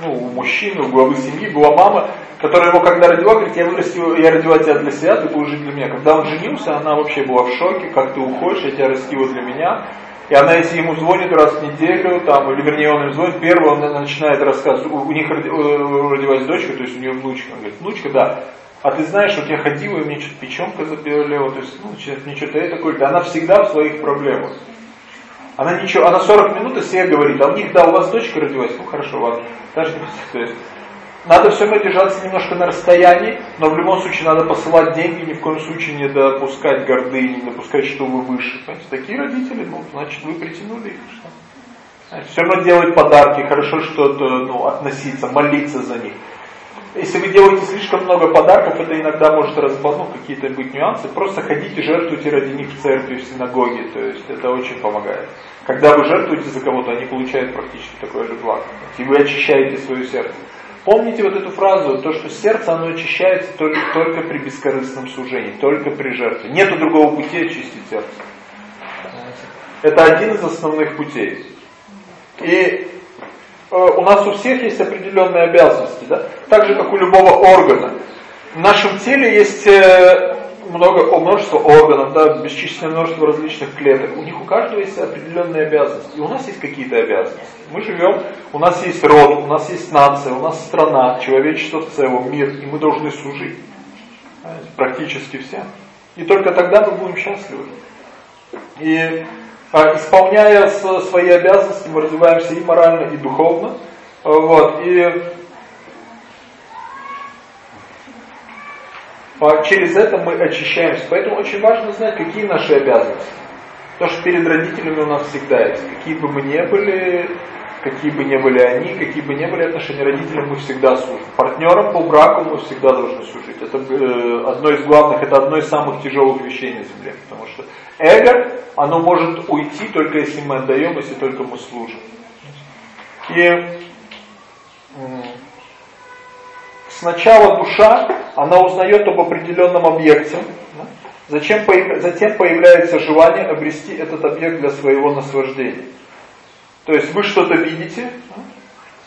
ну, у мужчины, у главы семьи была мама, которая его когда родила, говорит, я вырастила, я родила тебя для себя, ты будешь жить для меня. Когда он женился, она вообще была в шоке, как ты уходишь, я тебя растила для меня. И она, если ему звонит раз в неделю, там, или вернее он им звонит, первый он начинает рассказывать, у, у них родилась дочка, то есть у нее внучка. Он говорит, внучка, да. А ты знаешь, вот я ходила, и мне что-то печенка заболела, то есть, ну, мне что-то это. Да она всегда в своих проблемах. Она ничего, она 40 минут о себе говорит, а у них, да, у вас дочка родилась, ну хорошо, ладно. Даже, то есть, надо все равно держаться немножко на расстоянии, но в любом случае надо посылать деньги, ни в коем случае не допускать гордыни, не допускать, что вы выше. Понимаете? Такие родители, ну, значит, вы притянули их. Что? Все равно делать подарки, хорошо что-то ну, относиться, молиться за них. Если вы делаете слишком много подарков, это иногда может разбануть какие-то быть нюансы. Просто ходите, жертвуйте ради них в церкви, в синагоге. То есть это очень помогает. Когда вы жертвуете за кого-то, они получают практически такое же благо. И вы очищаете свое сердце. Помните вот эту фразу, то, что сердце, оно очищается только, только при бескорыстном служении, только при жертве. Нету другого пути очистить сердце. Это один из основных путей. И у нас у всех есть определенные обязанности, да? так же, как у любого органа. В нашем теле есть э, много, множество органов, да, бесчисленное множество различных клеток. У них у каждого есть определенные обязанности. И у нас есть какие-то обязанности. Мы живем, у нас есть род, у нас есть нация, у нас страна, человечество в целом, мир, и мы должны служить. Практически все. И только тогда мы будем счастливы. И исполняя свои обязанности, мы развиваемся и морально, и духовно. Вот, и а через это мы очищаемся. Поэтому очень важно знать, какие наши обязанности. Потому что перед родителями у нас всегда есть. Какие бы мы ни были, какие бы ни были они, какие бы ни были отношения родителям, мы всегда служим. Партнерам по браку мы всегда должны служить. Это э, одно из главных, это одно из самых тяжелых вещей на земле. Потому что эго, оно может уйти только если мы отдаем, если только мы служим. И сначала душа, она узнает об определенном объекте, Зачем, затем появляется желание обрести этот объект для своего наслаждения. То есть вы что-то видите,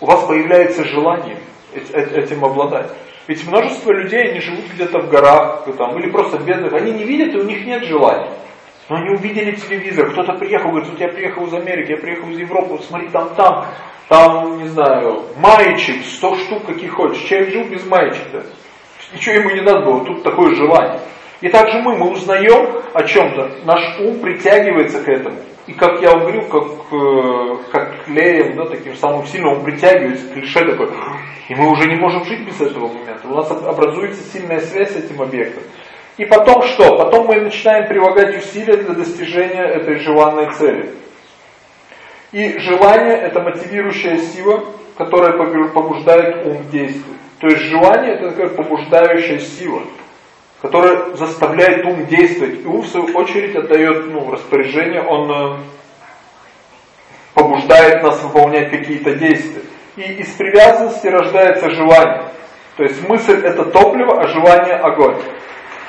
у вас появляется желание этим обладать. Ведь множество людей, они живут где-то в горах, там, или просто бедных, они не видят, и у них нет желания. Но они увидели телевизор, кто-то приехал, говорит, вот я приехал из Америки, я приехал из Европы, вот смотри, там, там, там, не знаю, маечек, сто штук каких хочешь. Человек жил без маечек, Ничего ему не надо было, тут такое желание. И также мы, мы узнаем о чем-то, наш ум притягивается к этому. И как я говорил, как, э, как клеем, да, таким самым сильным, он притягивается, клише такое. И мы уже не можем жить без этого момента. У нас образуется сильная связь с этим объектом. И потом что? Потом мы начинаем прилагать усилия для достижения этой желанной цели. И желание – это мотивирующая сила, которая побуждает ум действовать. То есть желание – это такая побуждающая сила который заставляет ум действовать. И ум, в свою очередь, отдает ну, распоряжение, он э, побуждает нас выполнять какие-то действия. И из привязанности рождается желание. То есть мысль это топливо, а желание огонь.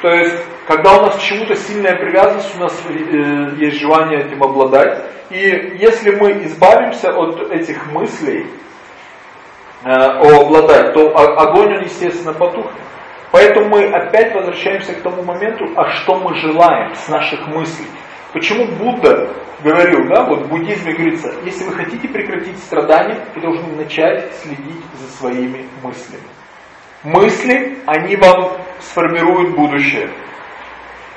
То есть, когда у нас к чему-то сильная привязанность, у нас э, есть желание этим обладать. И если мы избавимся от этих мыслей, э, о обладать, то огонь, он, естественно, потухнет. Поэтому мы опять возвращаемся к тому моменту, а что мы желаем с наших мыслей. Почему Будда говорил, да, вот в буддизме говорится, если вы хотите прекратить страдания, вы должны начать следить за своими мыслями. Мысли, они вам сформируют будущее.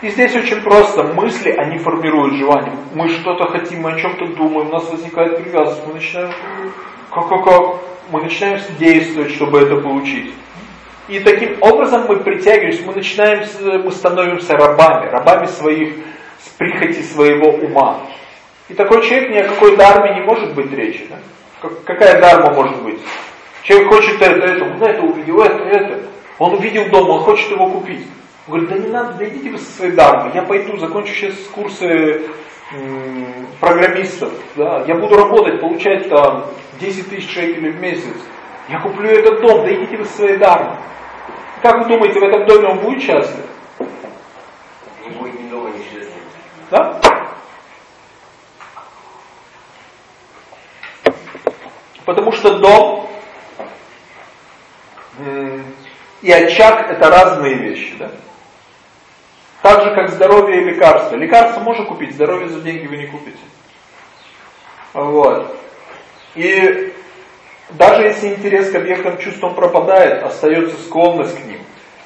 И здесь очень просто. Мысли, они формируют желание. Мы что-то хотим, мы о чем-то думаем, у нас возникает привязанность, мы начинаем, как, как, как, мы начинаем действовать, чтобы это получить. И таким образом мы притягиваемся, мы начинаем, мы становимся рабами, рабами своих, с прихоти своего ума. И такой человек ни о какой дарме не может быть речи. Да? Какая дарма может быть? Человек хочет это, это, он это увидел, это, это. Он увидел дом, он хочет его купить. Он говорит, да не надо, да идите вы со своей дармой. Я пойду, закончу сейчас курсы программистов. Да? Я буду работать, получать там 10 тысяч шекелей в месяц. Я куплю этот дом, да идите вы своей дармой. Как вы думаете, в этом доме он будет счастлив? Не будет ни дома, ни счастлив. Да? Потому что дом и очаг это разные вещи. Да? Так же, как здоровье и лекарство. Лекарство можно купить, здоровье за деньги вы не купите. Вот. И даже если интерес к объектам чувствам пропадает, остается склонность к ним.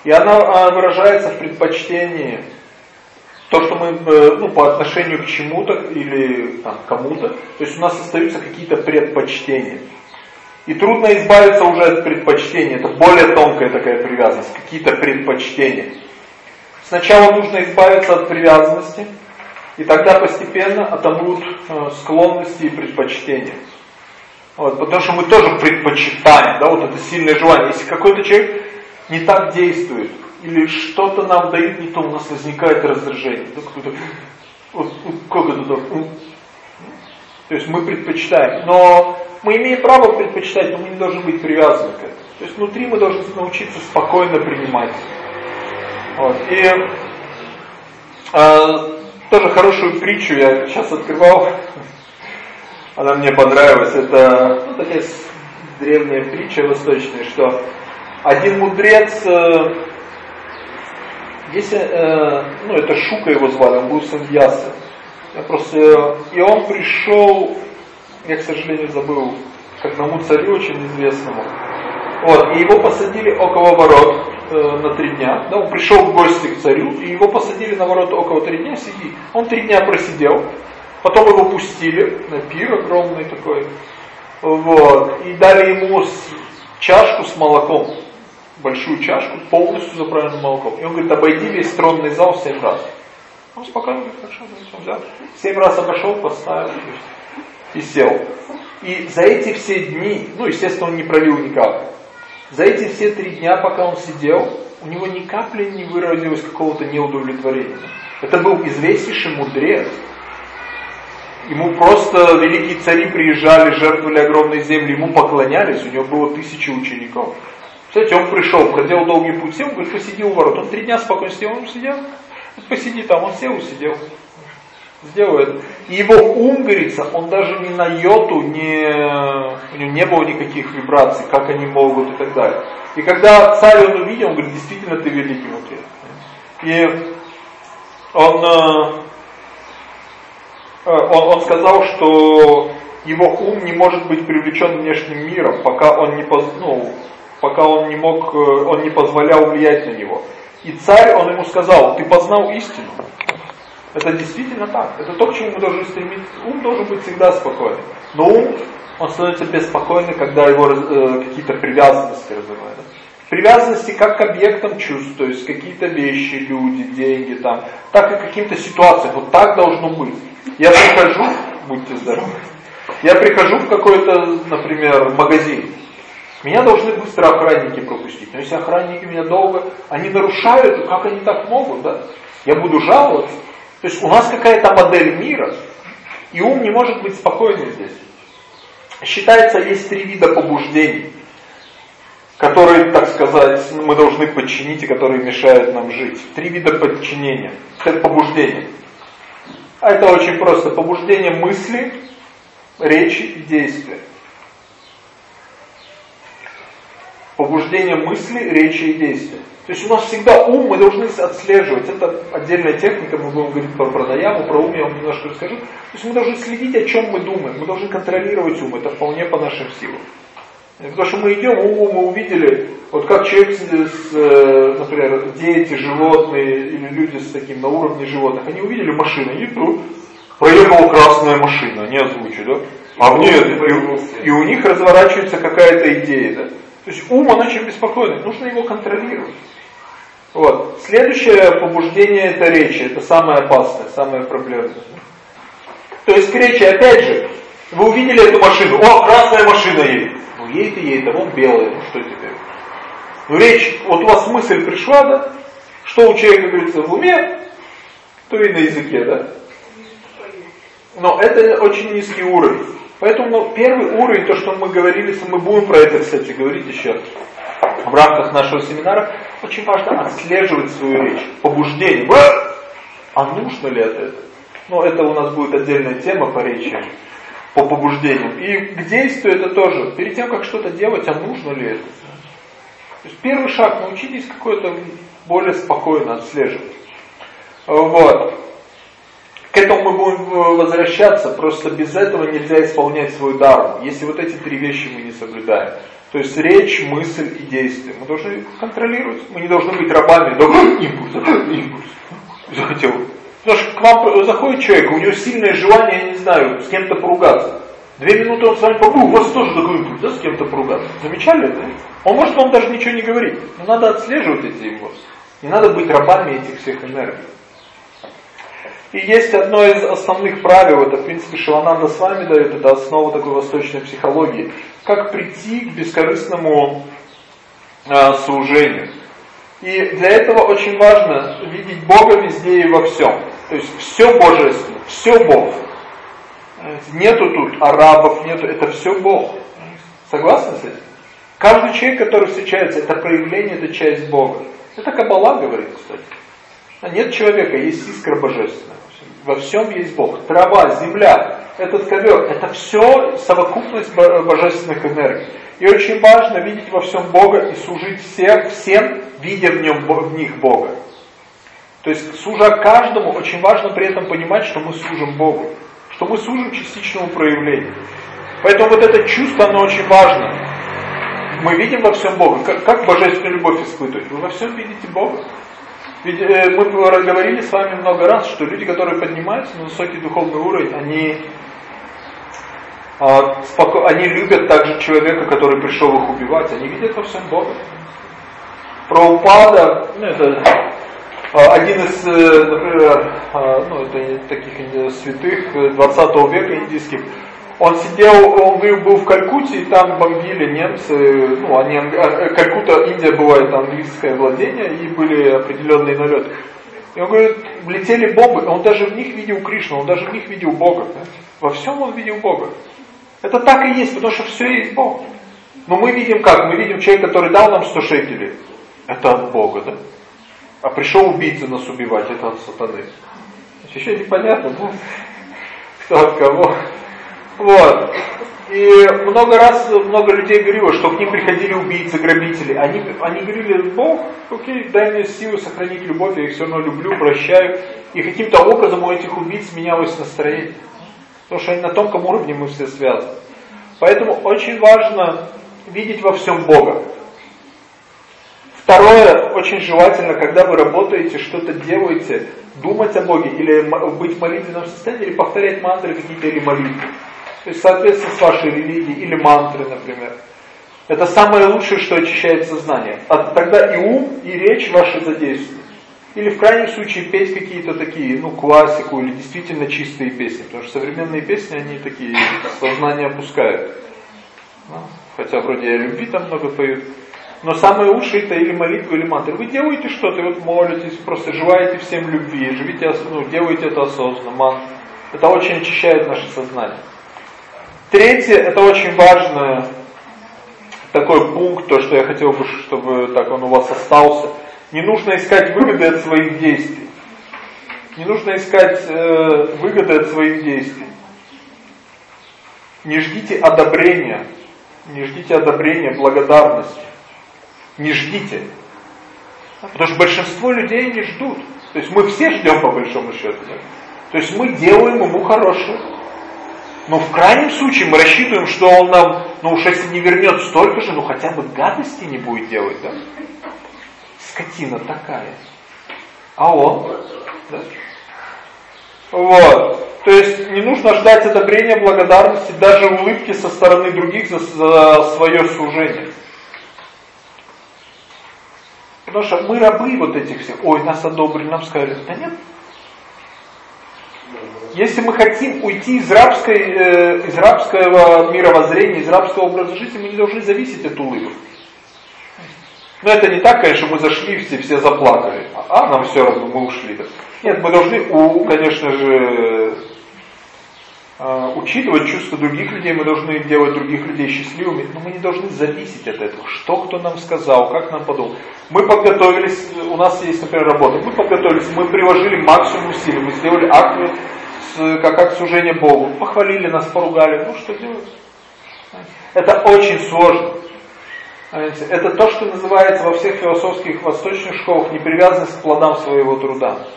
И она а, выражается в предпочтении то, что мы э, ну, по отношению к чему-то или кому-то, то есть у нас остаются какие-то предпочтения. И трудно избавиться уже от предпочтений, это более тонкая такая привязанность, какие-то предпочтения. Сначала нужно избавиться от привязанности, и тогда постепенно отомрут э, склонности и предпочтения. Вот, потому что мы тоже предпочитаем, да, вот это сильное желание. Если какой-то человек не так действует, или что-то нам дают не то, у нас возникает раздражение. Да, кто-то, вот, как это так? То есть мы предпочитаем. Но мы имеем право предпочитать, но мы не должны быть привязаны к этому. То есть внутри мы должны научиться спокойно принимать. Вот. И э, тоже хорошую притчу я сейчас открывал она мне понравилась. Это ну, такая древняя притча восточная, что один мудрец э, если, э, ну это Шука его звали, он был сын Ясы. Я просто, э, и он пришел, я, к сожалению, забыл, к одному царю очень известному. Вот, и его посадили около ворот э, на три дня. Да, он пришел в гости к царю, и его посадили на ворот около три дня, сиди. Он три дня просидел, потом его пустили на пир огромный такой. Вот, и дали ему чашку с молоком большую чашку, полностью заправленную молоком. И он говорит, обойди весь тронный зал семь раз. Он спокойно говорит, хорошо, взял. Семь раз обошел, поставил и сел. И за эти все дни, ну, естественно, он не пролил никак. За эти все три дня, пока он сидел, у него ни капли не выразилось какого-то неудовлетворения. Это был известнейший мудрец. Ему просто великие цари приезжали, жертвовали огромные земли, ему поклонялись, у него было тысячи учеников. Кстати, он пришел, проделал долгий путь, он говорит, посиди у ворот. Он три дня спокойно сидел, он сидел, посиди там, он сел сидел. Сделает. И его ум, говорится, он даже ни на йоту, не, у него не было никаких вибраций, как они могут и так далее. И когда царь он увидел, он говорит, действительно ты великий мудрец. И он, э, он, он сказал, что его ум не может быть привлечен внешним миром, пока он не, ну, пока он не мог, э, он не позволял влиять на него. И царь, он ему сказал, ты познал истину. Это действительно так. Это то, к чему мы должны стремиться. Ум должен быть всегда спокойным. Но ум, он становится беспокойным, когда его э, какие-то привязанности развивают. Привязанности как к объектам чувств, то есть какие-то вещи, люди, деньги, там, так и к каким-то ситуациям. Вот так должно быть. Я прихожу, будьте здоровы, я прихожу в какой-то, например, магазин, меня должны быстро охранники пропустить. Но если охранники меня долго, они нарушают, как они так могут, да? Я буду жаловаться. То есть у нас какая-то модель мира, и ум не может быть спокойным здесь. Считается, есть три вида побуждений, которые, так сказать, мы должны подчинить и которые мешают нам жить. Три вида подчинения. Это побуждение. А это очень просто. Побуждение мысли, речи и действия. побуждение мысли, речи и действия. То есть у нас всегда ум, мы должны отслеживать. Это отдельная техника, мы будем говорить про пранаяму, про ум я вам немножко расскажу. То есть мы должны следить, о чем мы думаем. Мы должны контролировать ум, это вполне по нашим силам. Потому что мы идем, ум мы увидели, вот как человек, с, э, например, дети, животные или люди с таким на уровне животных, они увидели машину, и тут проехала красная машина, не озвучу, да? А в ней, и, и у них разворачивается какая-то идея, да? То есть ум, он очень беспокойный, нужно его контролировать. Вот. Следующее побуждение это речи, это самое опасное, самое проблемное. То есть к речи, опять же, вы увидели эту машину, о, красная машина едет. Ну и едет, а вон белая, ну что теперь? Ну речь, вот у вас мысль пришла, да? Что у человека говорится в уме, то и на языке, да? Но это очень низкий уровень. Поэтому первый уровень, то, что мы говорили, мы будем про это, кстати, говорить еще в рамках нашего семинара, очень важно отслеживать свою речь, побуждение. А нужно ли это? Ну, это у нас будет отдельная тема по речи, по побуждениям. И к действию это тоже. Перед тем, как что-то делать, а нужно ли это? То есть первый шаг, научитесь какое-то более спокойно отслеживать. Вот. К этому мы будем э, возвращаться, просто без этого нельзя исполнять свой дар, если вот эти три вещи мы не соблюдаем. То есть речь, мысль и действие. Мы должны контролировать, мы не должны быть рабами, да, импульс, импульс, захотел. Потому что к вам заходит человек, у него сильное желание, я не знаю, с кем-то поругаться. Две минуты он с вами побыл, у вас тоже такой импульс, да, с кем-то поругаться. Замечали это? Он может вам даже ничего не говорить, но надо отслеживать эти импульсы. Не надо быть рабами этих всех энергий. И есть одно из основных правил, это в принципе Шивананда с вами дает, это основа такой восточной психологии, как прийти к бескорыстному э, служению. И для этого очень важно видеть Бога везде и во всем. То есть все божественно, все Бог. Нету тут арабов, нету, это все Бог. Согласны с этим? Каждый человек, который встречается, это проявление, это часть Бога. Это Каббала говорит, кстати. Нет человека, есть искра божественная. Во всем есть Бог. Трава, земля, этот ковер, это все совокупность божественных энергий. И очень важно видеть во всем Бога и служить всем, всем видя в, нем, в них Бога. То есть, служа каждому, очень важно при этом понимать, что мы служим Богу. Что мы служим частичному проявлению. Поэтому вот это чувство, оно очень важно. Мы видим во всем Бога. Как, как божественную любовь испытывать? Вы во всем видите Бога. Ведь э, мы говорили с вами много раз, что люди, которые поднимаются на высокий духовный уровень, они, споко... они любят также человека, который пришел их убивать. Они видят во всем Бога. Про упада, ну, это а, один из, э, например, а, ну, это таких святых 20 э, века индийских, он сидел, он был в Калькутте, и там бомбили немцы, ну, они, э, Калькутта, Индия была это английское владение, и были определенные налеты. И он говорит, летели бомбы, он даже в них видел Кришну, он даже в них видел Бога. Во всем он видел Бога. Это так и есть, потому что все есть Бог. Но мы видим как? Мы видим человека, который дал нам 100 шекелей. Это от Бога, да? А пришел убийца нас убивать, это от сатаны. Еще непонятно, да? Кто от кого. Вот. И много раз, много людей говорило, что к ним приходили убийцы, грабители. Они, они говорили, Бог, окей, дай мне силу сохранить любовь, я их все равно люблю, прощаю. И каким-то образом у этих убийц менялось настроение. Потому что они на тонком уровне мы все связаны. Поэтому очень важно видеть во всем Бога. Второе, очень желательно, когда вы работаете, что-то делаете, думать о Боге, или быть в молитвенном состоянии, или повторять мантры какие-то, или молитвы. То есть, соответственно, с вашей религией, или мантры, например. Это самое лучшее, что очищает сознание. А тогда и ум, и речь ваши задействуют. Или в крайнем случае петь какие-то такие, ну, классику, или действительно чистые песни. Потому что современные песни, они такие, сознание опускают. Ну, хотя вроде о любви там много поют. Но самое лучшее это или молитва, или мантры. Вы делаете что-то, вот молитесь, просто желаете всем любви, живите, ну, делаете это осознанно, мантра. Это очень очищает наше сознание. Третье, это очень важный такой пункт, то, что я хотел бы, чтобы так он у вас остался. Не нужно искать выгоды от своих действий. Не нужно искать э, выгоды от своих действий. Не ждите одобрения. Не ждите одобрения, благодарности не ждите. Потому что большинство людей не ждут. То есть мы все ждем по большому счету. То есть мы делаем ему хорошее. Но в крайнем случае мы рассчитываем, что он нам, ну уж если не вернет столько же, ну хотя бы гадости не будет делать, да? Скотина такая. А он? Да? Вот. То есть не нужно ждать одобрения, благодарности, даже улыбки со стороны других за, за свое служение. Потому что мы рабы вот этих всех. Ой, нас одобрили, нам сказали. Да нет. Если мы хотим уйти из, рабской, э, из рабского мировоззрения, из рабского образа жизни, мы не должны зависеть от улыбок. Но это не так, конечно, мы зашли, все, все заплакали. А, нам все равно, мы ушли. Нет, мы должны, у, конечно же, учитывать чувства других людей, мы должны делать других людей счастливыми, но мы не должны зависеть от этого. Что кто нам сказал, как нам подумал. Мы подготовились, у нас есть, например, работа, мы подготовились, мы приложили максимум усилий, мы сделали акт, с, как акт служения Богу, похвалили нас, поругали, ну что делать? Это очень сложно. Это то, что называется во всех философских восточных школах непривязанность к плодам своего труда.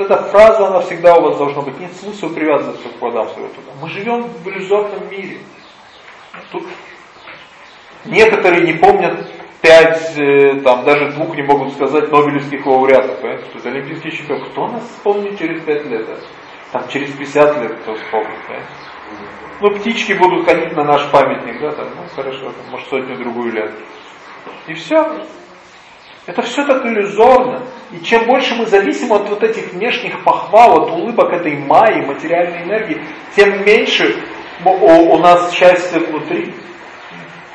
Эта фраза, она всегда у вас должна быть. Нет смысла привязываться к плодам своего труда. Мы живем в иллюзорном мире. Тут некоторые не помнят пять, э, там даже двух не могут сказать нобелевских лауреатов. Понимаете? То есть олимпийский чемпион. Кто нас вспомнит через пять лет? Там через 50 лет кто вспомнит. Понимаете? Ну, птички будут ходить на наш памятник, да, там, ну, хорошо, там, может, сотню-другую лет. И все. Это все так иллюзорно. И чем больше мы зависим от вот этих внешних похвал, от улыбок этой майи, материальной энергии, тем меньше у, нас счастья внутри.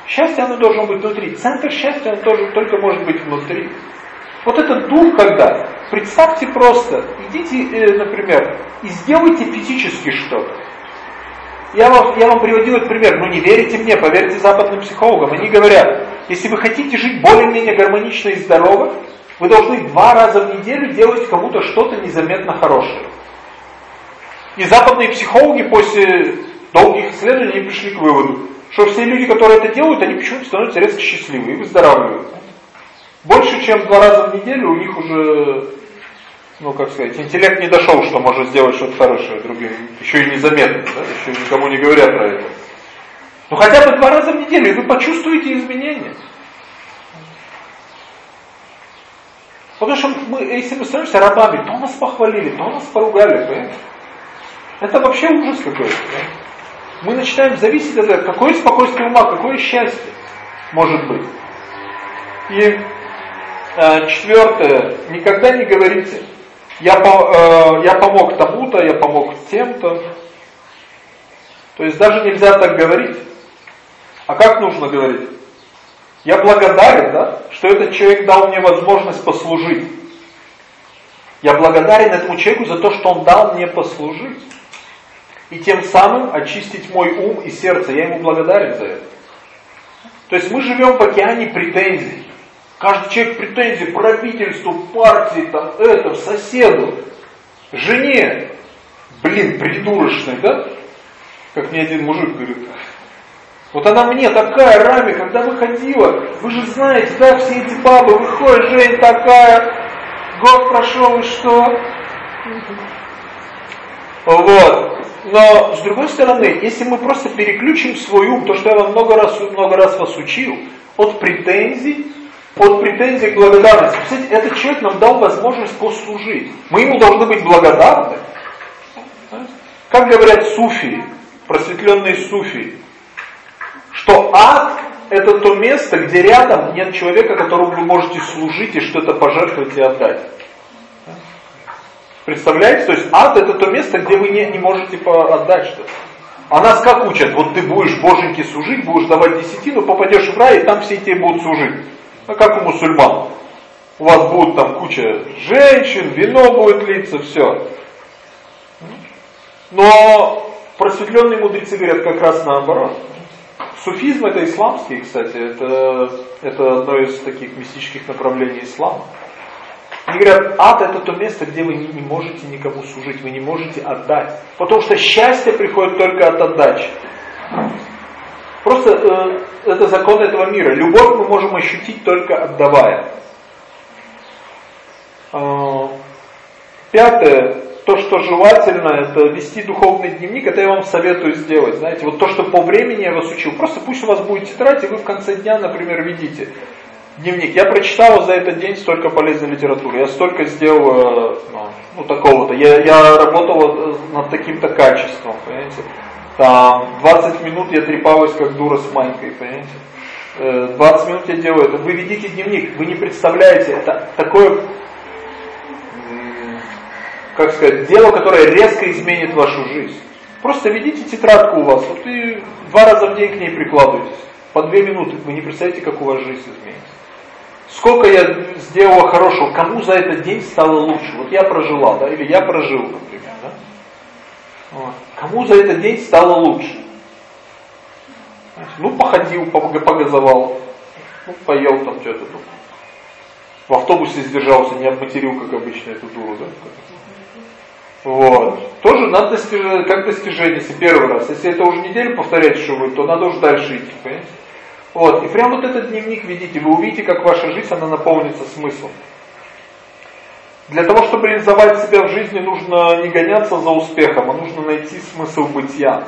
Счастье, оно должно быть внутри. Центр счастья, он тоже только может быть внутри. Вот этот дух, когда, представьте просто, идите, э, например, и сделайте физически что-то. Я вам, я вам приводил этот пример, но не верите мне, поверьте западным психологам. Они говорят, если вы хотите жить более-менее гармонично и здорово, вы должны два раза в неделю делать кому-то что-то незаметно хорошее. И западные психологи после долгих исследований пришли к выводу, что все люди, которые это делают, они почему-то становятся резко счастливы и выздоравливают. Больше, чем два раза в неделю у них уже ну как сказать, интеллект не дошел, что может сделать что-то хорошее другим, еще и незаметно, да? еще никому не говорят про это. Ну хотя бы два раза в неделю, вы почувствуете изменения. Потому что мы, если мы становимся рабами, то нас похвалили, то нас поругали, понимаете? Это вообще ужас какой-то. Да? Мы начинаем зависеть от этого, какое спокойствие ума, какое счастье может быть. И э, четвертое, никогда не говорите, я, по, э, я помог тому-то, я помог тем-то. То есть даже нельзя так говорить. А как нужно говорить? Я благодарен, да, что этот человек дал мне возможность послужить. Я благодарен этому человеку за то, что он дал мне послужить. И тем самым очистить мой ум и сердце. Я ему благодарен за это. То есть мы живем в океане претензий. Каждый человек претензии правительству, партии, там, это, соседу, жене. Блин, придурочный, да? Как мне один мужик говорит, вот она мне такая раме, когда выходила, вы же знаете, да, все эти бабы, выходит, Жень такая, год прошел и что? Вот. Но, с другой стороны, если мы просто переключим свой ум, то, что я вам много раз, много раз вас учил, от претензий, от претензий к благодарности. Кстати, этот человек нам дал возможность послужить. Мы ему должны быть благодарны. Как говорят суфии, просветленные суфии, что ад это то место, где рядом нет человека, которому вы можете служить и что-то пожертвовать и отдать. Представляете? То есть ад это то место, где вы не, не можете отдать что-то. А нас как учат? Вот ты будешь боженьки служить, будешь давать десятину, попадешь в рай, и там все тебе будут служить. А как у мусульман? У вас будут там куча женщин, вино будет литься, все. Но просветленные мудрецы говорят как раз наоборот. Суфизм это исламский, кстати, это, это одно из таких мистических направлений ислама. Они говорят, ад это то место, где вы не, не можете никому служить, вы не можете отдать. Потому что счастье приходит только от отдачи. Просто э, это закон этого мира. Любовь мы можем ощутить только отдавая. Э, пятое, то, что желательно, это вести духовный дневник, это я вам советую сделать. Знаете, вот то, что по времени я вас учил, просто пусть у вас будет тетрадь, и вы в конце дня, например, ведите дневник. Я прочитал за этот день столько полезной литературы, я столько сделал, э, ну, ну такого-то, я, я работал над таким-то качеством, понимаете. Там 20 минут я трепалась как дура с Манькой, понимаете. 20 э, минут я делаю это. Вы ведите дневник, вы не представляете, это такое как сказать, дело, которое резко изменит вашу жизнь. Просто ведите тетрадку у вас, вот и два раза в день к ней прикладывайтесь. По две минуты, вы не представляете, как у вас жизнь изменится. Сколько я сделала хорошего, кому за этот день стало лучше? Вот я прожила, да, или я прожил, например, да? Вот. Кому за этот день стало лучше? Ну, походил, погазовал, ну, поел там что-то. В автобусе сдержался, не обматерил, как обычно, эту дуру, да? Вот. Тоже надо достижение, как достижение, если первый раз. Если это уже неделю повторять, что вы, то надо уже дальше идти, понимаете? Вот. И прям вот этот дневник ведите, вы увидите, как ваша жизнь, она наполнится смыслом. Для того, чтобы реализовать себя в жизни, нужно не гоняться за успехом, а нужно найти смысл бытия.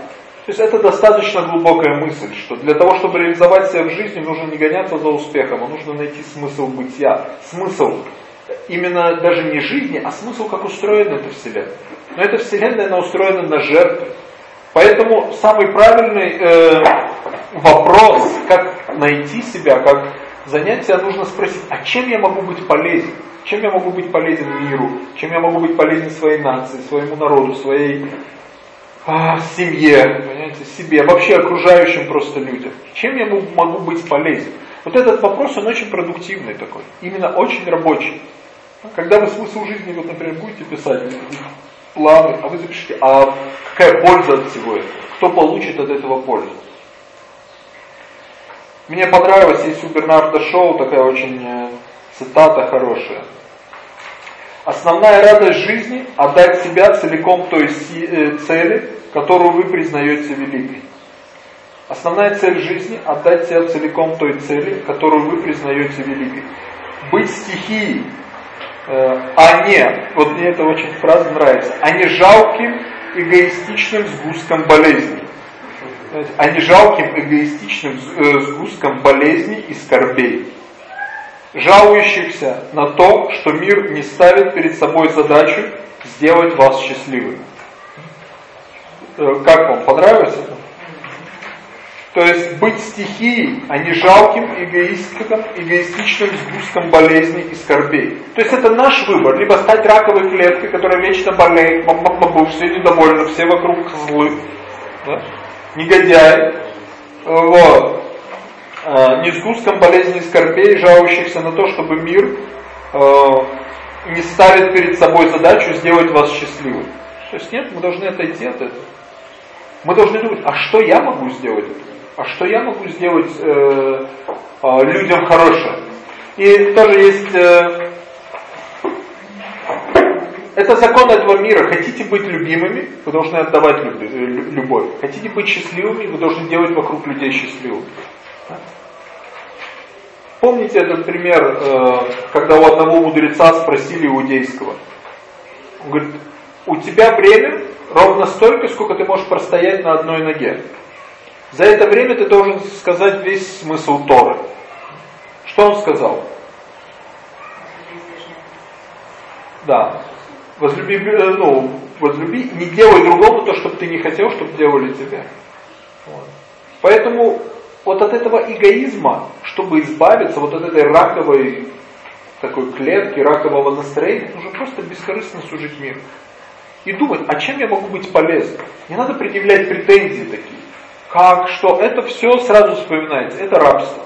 То есть это достаточно глубокая мысль, что для того, чтобы реализовать себя в жизни, нужно не гоняться за успехом, а нужно найти смысл бытия. Смысл именно даже не жизни, а смысл, как устроена эта Вселенная. Но эта Вселенная, она устроена на жертвы. Поэтому самый правильный э, вопрос, как найти себя, как занять нужно спросить, а чем я могу быть полезен? Чем я могу быть полезен миру? Чем я могу быть полезен своей нации, своему народу, своей а, семье, понимаете, себе, вообще окружающим просто людям? Чем я могу быть полезен? Вот этот вопрос, он очень продуктивный такой, именно очень рабочий. Когда вы смысл жизни, вот, например, будете писать планы, а вы запишите, а какая польза от всего этого? Кто получит от этого пользу? Мне понравилось, есть у Бернарда Шоу такая очень э, цитата хорошая. Основная радость жизни – отдать себя целиком той э, цели, которую вы признаете великой. Основная цель жизни – отдать себя целиком той цели, которую вы признаете великой. Быть стихией э, а не, вот мне эта очень фраза нравится, а не жалким эгоистичным сгустком болезни. А не жалким эгоистичным э, сгустком болезней и скорбей жалующихся на то, что мир не ставит перед собой задачу сделать вас счастливыми. Э, как вам, понравилось это? То есть быть стихией, а не жалким эгоистиком, эгоистичным сгустком болезней и скорбей. То есть это наш выбор. Либо стать раковой клеткой, которая вечно болеет, баб все недовольны, все вокруг злы, да? негодяи. Вот. А, не сгустком болезней и скорбей, жалующихся на то, чтобы мир э, не ставит перед собой задачу сделать вас счастливым. То есть нет, мы должны отойти от этого. Мы должны думать, а что я могу сделать? А что я могу сделать э, э, людям хорошее? И тоже есть... Э, это закон этого мира. Хотите быть любимыми, вы должны отдавать любовь. Хотите быть счастливыми, вы должны делать вокруг людей счастливыми. Помните этот пример, э, когда у одного мудреца спросили иудейского? Он говорит, у тебя время ровно столько, сколько ты можешь простоять на одной ноге. За это время ты должен сказать весь смысл Торы. Что он сказал? Да. Возлюби, э, ну, возлюби, не делай другому то, чтобы ты не хотел, чтобы делали тебе. Вот. Поэтому вот от этого эгоизма, чтобы избавиться, вот от этой раковой такой клетки, ракового настроения, нужно просто бескорыстно служить миру. И думать, а чем я могу быть полезным? Не надо предъявлять претензии такие. Как, что, это все сразу вспоминается, это рабство.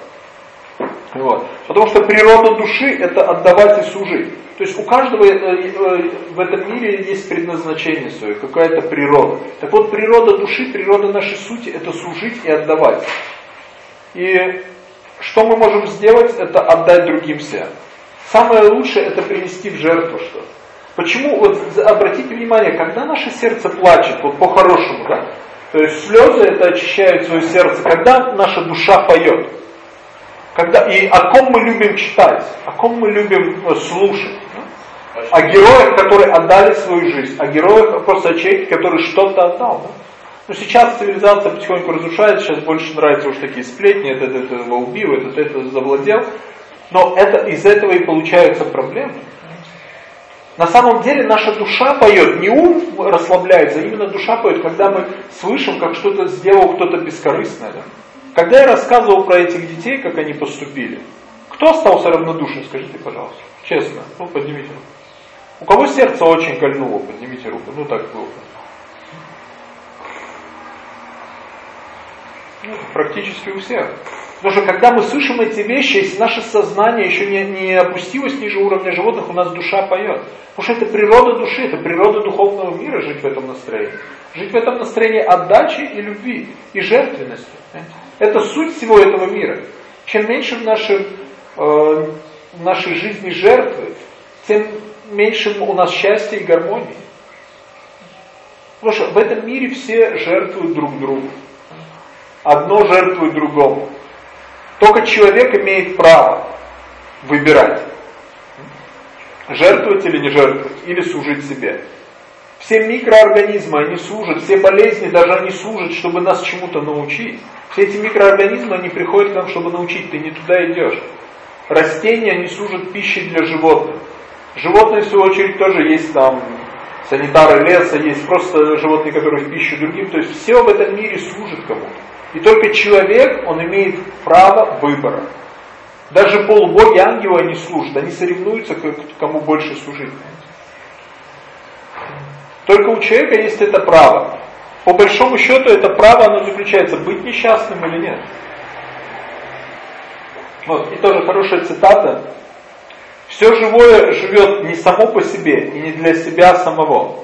Вот. Потому что природа души это отдавать и служить. То есть у каждого э, э, в этом мире есть предназначение свое, какая-то природа. Так вот, природа души, природа нашей сути это служить и отдавать. И что мы можем сделать, это отдать другим себя. Самое лучшее это принести в жертву что-то. Почему, вот обратите внимание, когда наше сердце плачет, вот по-хорошему, да, то есть слезы это очищает свое сердце, когда наша душа поет. Когда, и о ком мы любим читать, о ком мы любим э, слушать. Да? О героях, которые отдали свою жизнь, о героях, просто человеке, который что-то отдал. Да? Но сейчас цивилизация потихоньку разрушается, сейчас больше нравятся уж такие сплетни, этот этого убил, этот это завладел. Но это, из этого и получаются проблемы. На самом деле наша душа поет, не ум расслабляется, а именно душа поет, когда мы слышим, как что-то сделал кто-то бескорыстное. Да? Когда я рассказывал про этих детей, как они поступили, кто остался равнодушен, скажите, пожалуйста, честно, ну поднимите руку. У кого сердце очень кольнуло, поднимите руку, ну так было. Ну, практически у всех. Потому что когда мы слышим эти вещи, если наше сознание еще не, не опустилось ниже уровня животных, у нас душа поет. Потому что это природа души, это природа духовного мира жить в этом настроении. Жить в этом настроении отдачи и любви, и жертвенности. Это суть всего этого мира. Чем меньше в, нашем, э, в нашей жизни жертвы, тем меньше у нас счастья и гармонии. Потому что в этом мире все жертвуют друг другу. Одно жертвует другому. Только человек имеет право выбирать, жертвовать или не жертвовать, или служить себе. Все микроорганизмы, они служат, все болезни, даже они служат, чтобы нас чему-то научить. Все эти микроорганизмы, они приходят к нам, чтобы научить, ты не туда идешь. Растения, они служат пищей для животных. Животные, в свою очередь, тоже есть там санитары леса, есть просто животные, которые в пищу другим. То есть все в этом мире служит кому-то. И только человек, он имеет право выбора. Даже полубоги, ангелы, они служат, они соревнуются, кому больше служить. Только у человека есть это право. По большому счету это право, оно заключается, быть несчастным или нет. Вот, и тоже хорошая цитата. Все живое живет не само по себе и не для себя самого.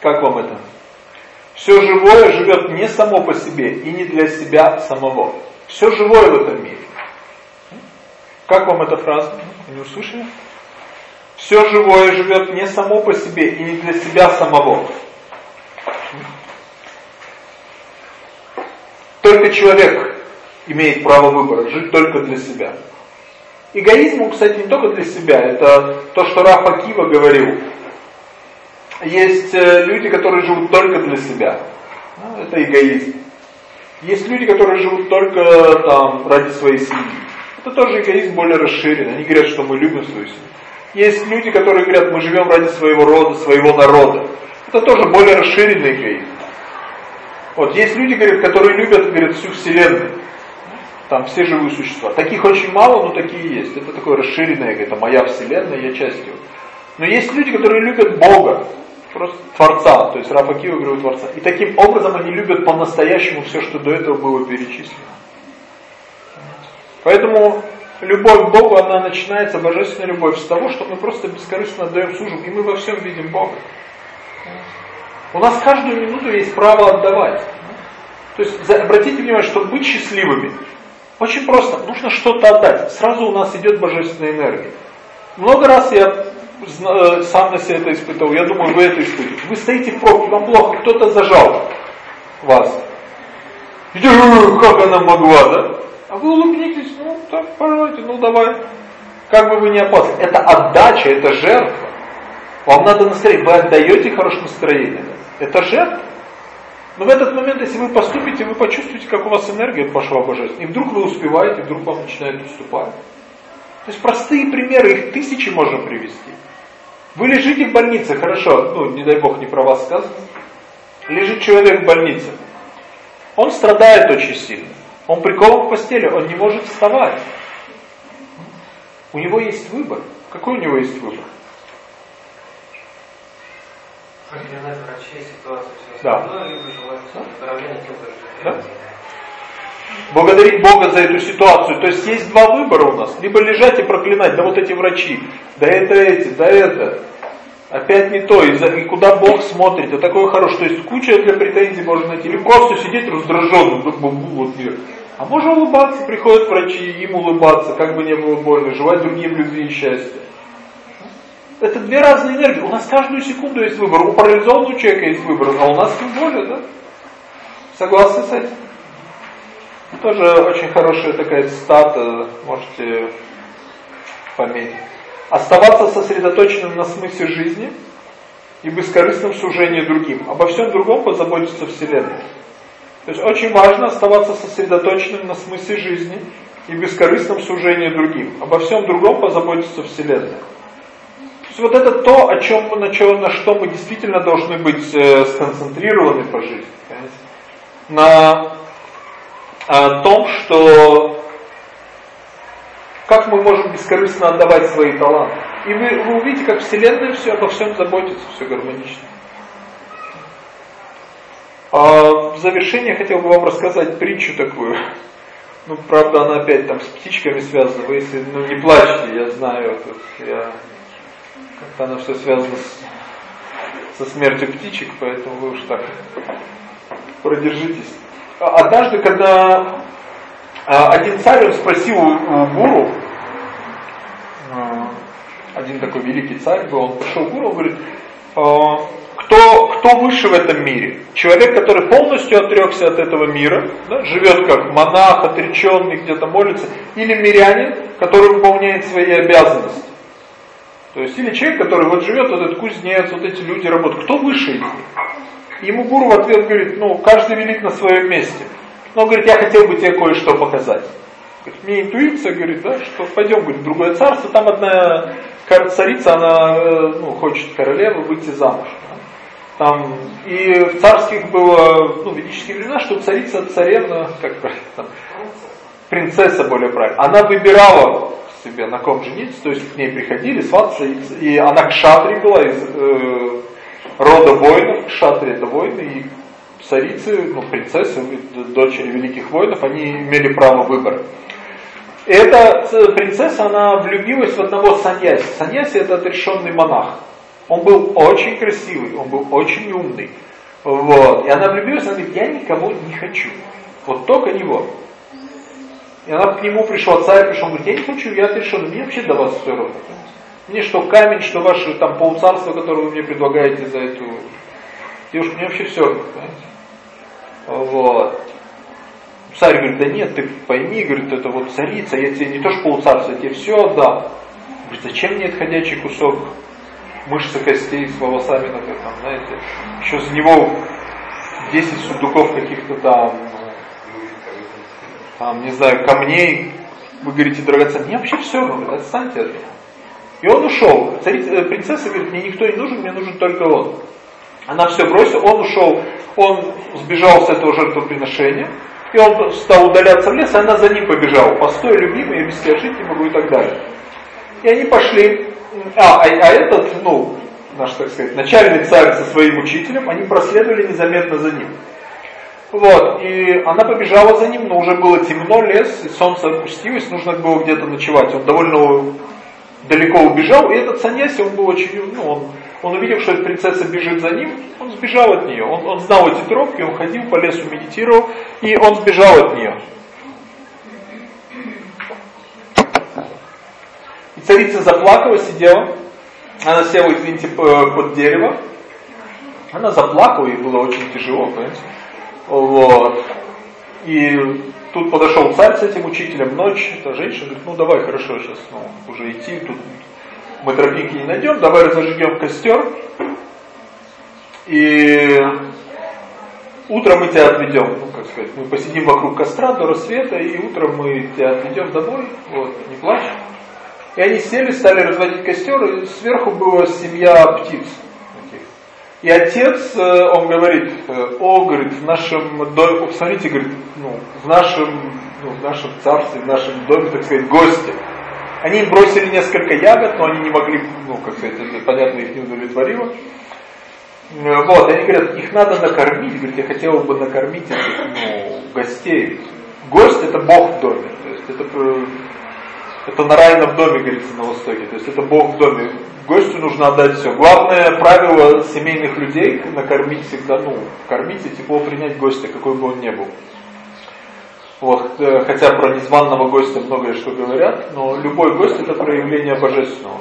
Как вам это? Все живое живет не само по себе и не для себя самого. Все живое в этом мире. Как вам эта фраза? Не услышали? Все живое живет не само по себе и не для себя самого. Только человек имеет право выбора, жить только для себя. Эгоизм, кстати, не только для себя, это то, что Рафа Кива говорил. Есть э, люди, которые живут только для себя. Ну, это эгоизм. Есть люди, которые живут только там ради своей семьи. Это тоже эгоизм более расширенный. Они говорят, что мы любим свою семью. Есть люди, которые говорят, мы живем ради своего рода, своего народа. Это тоже более расширенный эгоизм. Вот есть люди, говорят, которые любят, говорят, всю вселенную. Там все живые существа. Таких очень мало, но такие есть. Это такое расширенное, это моя вселенная, я часть его. Но есть люди, которые любят Бога, просто Творца, то есть Рафа Кива говорит Творца. И таким образом они любят по-настоящему все, что до этого было перечислено. Поэтому любовь к Богу, она начинается, божественная любовь, с того, что мы просто бескорыстно отдаем службу, и мы во всем видим Бога. У нас каждую минуту есть право отдавать. То есть обратите внимание, чтобы быть счастливыми, очень просто, нужно что-то отдать. Сразу у нас идет божественная энергия. Много раз я э, сам на себе это испытывал, я думаю, вы это испытываете. Вы стоите в пробке, вам плохо, кто-то зажал вас. И как она могла, да? А вы улыбнитесь, ну так, пожалуйста, ну давай. Как бы вы не опасны. Это отдача, это жертва. Вам надо настроение, вы отдаете хорошее настроение. Это жертва. Но в этот момент, если вы поступите, вы почувствуете, как у вас энергия пошла божественная. И вдруг вы успеваете, вдруг вам начинает уступать. То есть простые примеры, их тысячи можно привести. Вы лежите в больнице, хорошо, ну не дай бог не про вас сказано. Лежит человек в больнице. Он страдает очень сильно. Он прикован к постели, он не может вставать. У него есть выбор. Какой у него есть выбор? Проклинать врачей, ситуацию, все Да. остальное, выздоровления тем, кто Да? Благодарить Бога за эту ситуацию. То есть есть два выбора у нас. Либо лежать и проклинать, да вот эти врачи, да это эти, да это. Опять не то, и, за, и куда Бог смотрит, а такое хорошее. То есть куча для претензий можно найти. Или просто сидеть раздраженным, вот, вот мир. А можно улыбаться, приходят врачи, им улыбаться, как бы не было больно, желать другим любви и счастья. Это две разные энергии. У нас каждую секунду есть выбор. У парализованного человека есть выбор, а у нас тем более, да? Согласны с этим? Тоже очень хорошая такая цитата, можете пометить. Оставаться сосредоточенным на смысле жизни и бескорыстным в другим. Обо всем другом позаботится Вселенная. То есть очень важно оставаться сосредоточенным на смысле жизни и бескорыстном служении другим. Обо всем другом позаботится Вселенная. Есть вот это то, о чем мы, на, чем, на что мы действительно должны быть э, сконцентрированы по жизни. Понимаете? На о том, что как мы можем бескорыстно отдавать свои таланты. И вы, вы увидите, как Вселенная все обо всем заботится, все гармонично. А в завершение хотел бы вам рассказать притчу такую. Ну, правда, она опять там с птичками связана. Вы если ну, не плачьте, я знаю, я как-то она все связано с, со смертью птичек, поэтому вы уж так продержитесь. Однажды, когда один царь, спросил у гуру, один такой великий царь был, он пришел к гуру, говорит, кто, кто выше в этом мире? Человек, который полностью отрекся от этого мира, да, живет как монах, отреченный, где-то молится, или мирянин, который выполняет свои обязанности. То есть, или человек, который вот живет, вот этот кузнец, вот эти люди работают. Кто выше из? Ему гуру в ответ говорит, ну, каждый велик на своем месте. Но он говорит, я хотел бы тебе кое-что показать. Говорит, мне интуиция говорит, да, что пойдем, говорит, в другое царство, там одна царица, она ну, хочет королевы выйти замуж. Да? Там, и в царских было, ну, ведические времена, что царица, царевна, как правильно, там, принцесса более правильно, она выбирала себе на ком жениться, то есть к ней приходили свататься, и, она к шатре была из э, рода воинов, кшатри это воины, и царицы, ну, принцессы, дочери великих воинов, они имели право выбора. Эта принцесса, она влюбилась в одного саньяси. Саньяси это отрешенный монах. Он был очень красивый, он был очень умный. Вот. И она влюбилась, она говорит, я никого не хочу. Вот только него. И она к нему пришла, царь пришел, говорит, я не хочу, я отрешенный, мне вообще до вас все равно. Мне что камень, что ваше там полцарство, которое вы мне предлагаете за эту девушку, мне вообще все равно, понимаете? Вот. Царь говорит, да нет, ты пойми, говорит, это вот царица, я тебе не то что полцарства, я тебе все отдам. Говорит, зачем мне этот ходячий кусок мышцы костей с волосами, на там, знаете, еще с него 10 сундуков каких-то там, там, не знаю, камней, вы говорите, драгоценный, мне вообще все, говорит, отстаньте от меня. И он ушел. Царица, э, принцесса говорит, мне никто не нужен, мне нужен только он. Она все бросила, он ушел, он сбежал с этого жертвоприношения, и он стал удаляться в лес, и она за ним побежала. Постой, любимый, я без тебя жить не могу и так далее. И они пошли, а, а, а этот, ну, наш, так сказать, начальный царь со своим учителем, они проследовали незаметно за ним. Вот, и она побежала за ним, но уже было темно, лес, и солнце опустилось, нужно было где-то ночевать. Он довольно далеко убежал, и этот саньяси, он был очень, ну, он, он увидел, что эта принцесса бежит за ним, он сбежал от нее. Он, он знал эти тропки, он ходил по лесу, медитировал, и он сбежал от нее. И царица заплакала, сидела, она села, извините, под дерево, она заплакала, ей было очень тяжело, понимаете? Вот. И тут подошел царь с этим учителем, ночь, эта женщина говорит, ну давай, хорошо, сейчас ну, уже идти, тут мы тропинки не найдем, давай разожгем костер, и утром мы тебя отведем, ну как сказать, мы посидим вокруг костра до рассвета, и утром мы тебя отведем домой, вот, не плачь. И они сели, стали разводить костер, и сверху была семья птиц. И отец, э, он говорит, э, о, говорит, в нашем доме, посмотрите, говорит, ну, в нашем, ну, в нашем царстве, в нашем доме, так сказать, гости. Они бросили несколько ягод, но они не могли, ну, как сказать, это, понятно, их не удовлетворило. Э, вот, они говорят, их надо накормить, говорит, я хотел бы накормить этих, ну, гостей. Гость это Бог в доме, то есть это, это на в доме, говорится на Востоке, то есть это Бог в доме гостю нужно отдать все. Главное правило семейных людей накормить всегда, ну, кормить и тепло принять гостя, какой бы он ни был. Вот, э, хотя про незваного гостя многое что говорят, но любой гость это проявление божественного.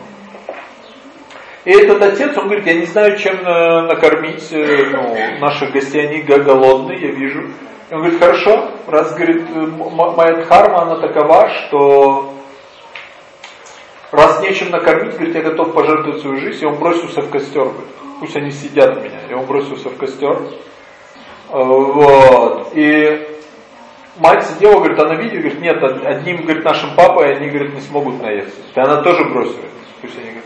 И этот отец, он говорит, я не знаю, чем э, накормить э, ну, наших гостей, они голодные, я вижу. И он говорит, хорошо, раз, говорит, моя дхарма, она такова, что Раз нечем накормить, говорит, я готов пожертвовать свою жизнь, и он бросился в костер. Говорит, Пусть они сидят меня. И он бросился в костер. Э, вот. И мать сидела, говорит, она видит, говорит, нет, одним, говорит, нашим папой они, говорит, не смогут наесться. И она тоже бросила. Пусть они, говорит,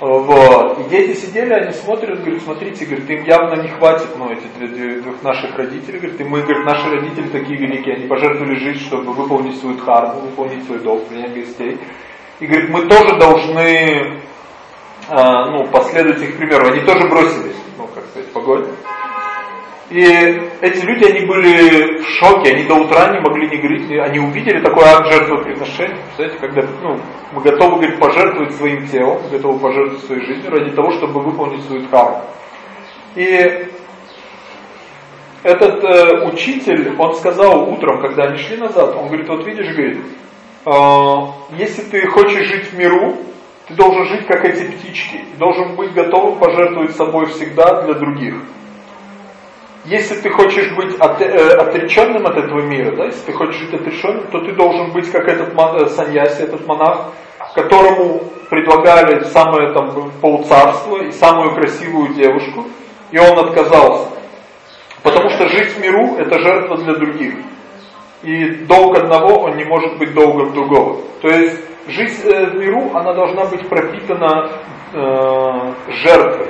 вот. И дети сидели, они смотрят, говорят, смотрите, говорит, им явно не хватит, ну, эти двух наших родителей, говорит, и мы, говорит, наши родители такие великие, они пожертвовали жизнь, чтобы выполнить свою дхарму, выполнить свой долг, принять гостей. И говорит, мы тоже должны а, ну, последовать их примеру. Они тоже бросились, ну, как сказать, погонь. И эти люди, они были в шоке, они до утра не могли не говорить, они увидели такой акт жертвоприношения, представляете, когда ну, мы готовы, говорит, пожертвовать своим телом, готовы пожертвовать своей жизнью ради того, чтобы выполнить свою дхарму. И этот э, учитель, он сказал утром, когда они шли назад, он говорит, вот видишь, говорит, если ты хочешь жить в миру, ты должен жить как эти птички. Должен быть готовым пожертвовать собой всегда для других. Если ты хочешь быть от, э, отреченным от этого мира, да, если ты хочешь жить отрешенным, то ты должен быть как этот э, саньяси, этот монах, которому предлагали самое там полцарства и самую красивую девушку, и он отказался. Потому что жить в миру это жертва для других. И долг одного, он не может быть долгом другого. То есть жизнь э, в миру, она должна быть пропитана э, жертвой.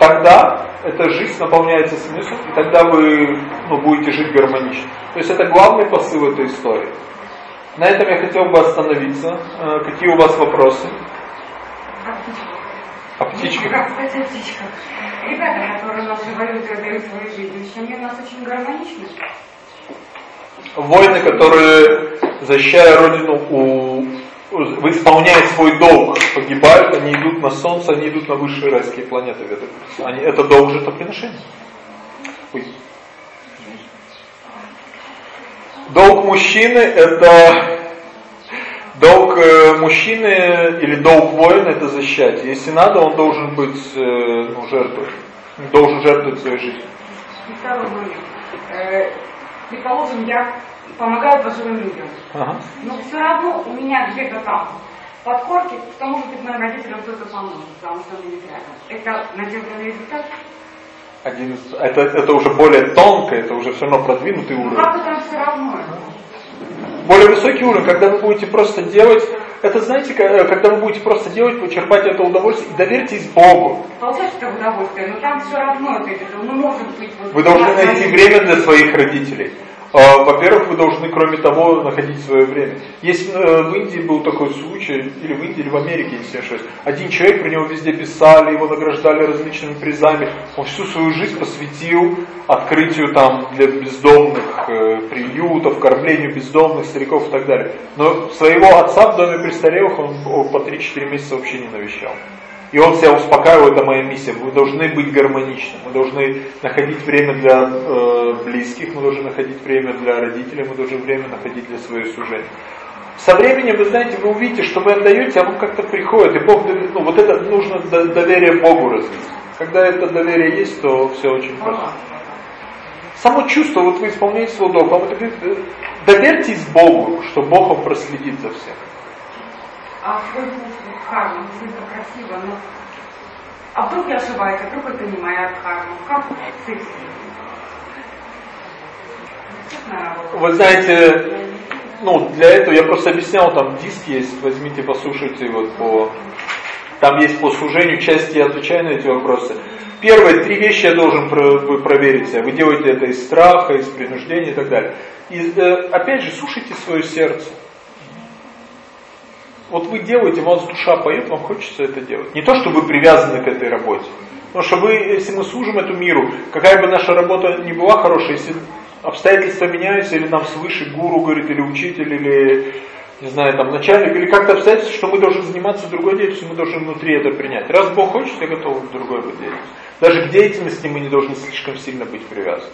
Тогда эта жизнь наполняется смыслом, и тогда вы ну, будете жить гармонично. То есть это главный посыл этой истории. На этом я хотел бы остановиться. Э, какие у вас вопросы? О птичках. Как сказать о птичках? Ребята, которые у нас революцию дают свою жизнь, семьи у нас очень гармоничны воины, которые, защищая Родину, у, исполняя свой долг, погибают, они идут на Солнце, они идут на высшие райские планеты. Это, они, это долг жертвоприношения. Ой. Долг мужчины это долг э, мужчины или долг воина это защищать. Если надо, он должен быть э, ну, жертвой. Должен жертвовать своей жизнью. Предположим, я помогаю пожилым людям. Ага. Но все равно у меня где-то там под корки, что может быть моим родителям кто-то поможет, потому что они рядом. Это надежда на результат? Один из, это, это уже более тонко, это уже все равно продвинутый Ну уровень. как-то там все равно. Более высокий уровень, когда вы будете просто делать, это знаете, ка- когда вы будете просто делать, вы черпать это удовольствие и доверьтесь Богу. Получается это удовольствие, но там все равно это, ну может быть... Вот, Вы должны найти время для своих родителей. А, Во-первых, вы должны, кроме того, находить свое время. Есть э, в Индии был такой случай, или в Индии, или в Америке, если не ошибаюсь. Один человек, про него везде писали, его награждали различными призами. Он всю свою жизнь посвятил открытию там для бездомных э, приютов, кормлению бездомных, стариков и так далее. Но своего отца в доме престарелых он по 3-4 месяца вообще не навещал. И он себя успокаивает, это моя миссия. Мы должны быть гармоничны, мы должны находить время для э, близких, мы должны находить время для родителей, мы должны время находить для своего служения. Со временем, вы знаете, вы увидите, что вы отдаете, а вам как-то приходит, и Бог, ну вот это нужно до- доверие Богу развить. Когда это доверие есть, то все очень просто. Само чувство, вот вы исполняете свой долг, говорит, э, доверьтесь Богу, что Бог вам проследит за всем. А свой путь в харму, действительно красиво, но... А вдруг я ошибаюсь, а вдруг это не моя харма? Как с Вы знаете, ну, для этого я просто объяснял, там диск есть, возьмите, послушайте вот по... Там есть по служению части, я отвечаю на эти вопросы. Первые три вещи я должен вы проверить себя. Вы делаете это из страха, из принуждения и так далее. И э, опять же, слушайте свое сердце. Вот вы делаете, у вас душа поет, вам хочется это делать. Не то, что вы привязаны к этой работе. Потому что вы, если мы служим эту миру, какая бы наша работа ни была хорошая, если обстоятельства меняются, или нам свыше гуру говорит, или учитель, или, не знаю, там, начальник, или как-то обстоятельства, что мы должны заниматься другой деятельностью, мы должны внутри это принять. Раз Бог хочет, я готов к другой деятельности. Даже к деятельности мы не должны слишком сильно быть привязаны.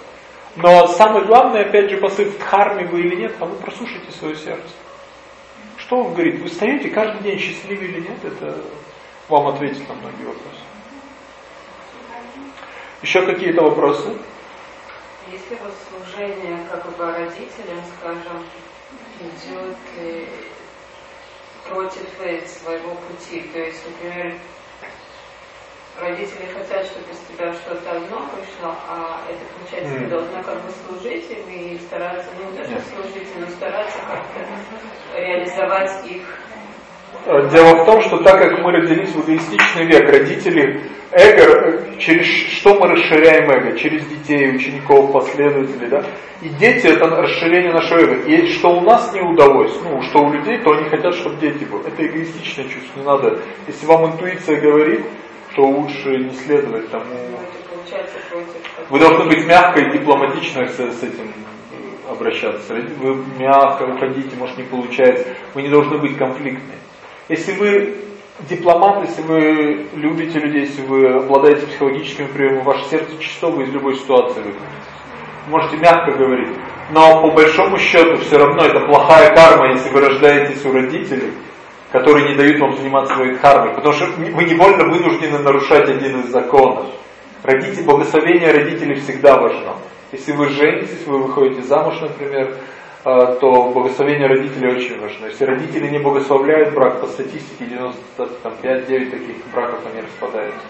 Но самое главное, опять же, посыл, в дхарме вы или нет, а вы прослушайте свое сердце. Что он говорит? Вы встаете каждый день счастливы или нет? Это вам ответит на многие вопросы. Еще какие-то вопросы? Если вот служение как бы родителям, скажем, идет э, против э, своего пути, то есть, например, родители хотят, чтобы из тебя что-то одно вышло, а это получается, Мгм. должна как бы служить им и стараться, ну не то, что служить, но стараться как-то реализовать их Э, Дело в том, что так как мы родились в эгоистичный век, родители, эго, э, через что мы расширяем эго? Через детей, учеников, последователей, да? И дети это расширение нашего эго. И что у нас не удалось, ну, что у людей, то они хотят, чтобы дети были. Это эгоистичное чувство, не надо. Если вам интуиция говорит, то лучше не следовать тому. против Вы должны быть мягко и дипломатично с, с этим э, обращаться. Вы мягко уходите, может не получается. Вы не должны быть конфликтны. Если вы дипломат, если вы любите людей, если вы обладаете психологическими приемами, ваше сердце чисто, вы из любой ситуации выкрутитесь. Можете мягко говорить. Но по большому счету все равно это плохая карма, если вы рождаетесь у родителей, которые не дают вам заниматься своей кармой. Потому что вы невольно вынуждены нарушать один из законов. Родители, благословение родителей всегда важно. Если вы женитесь, вы выходите замуж, например, э, то благословение родителей очень важно. Если родители не благословляют брак, по статистике 95-9 таких браков они распадаются.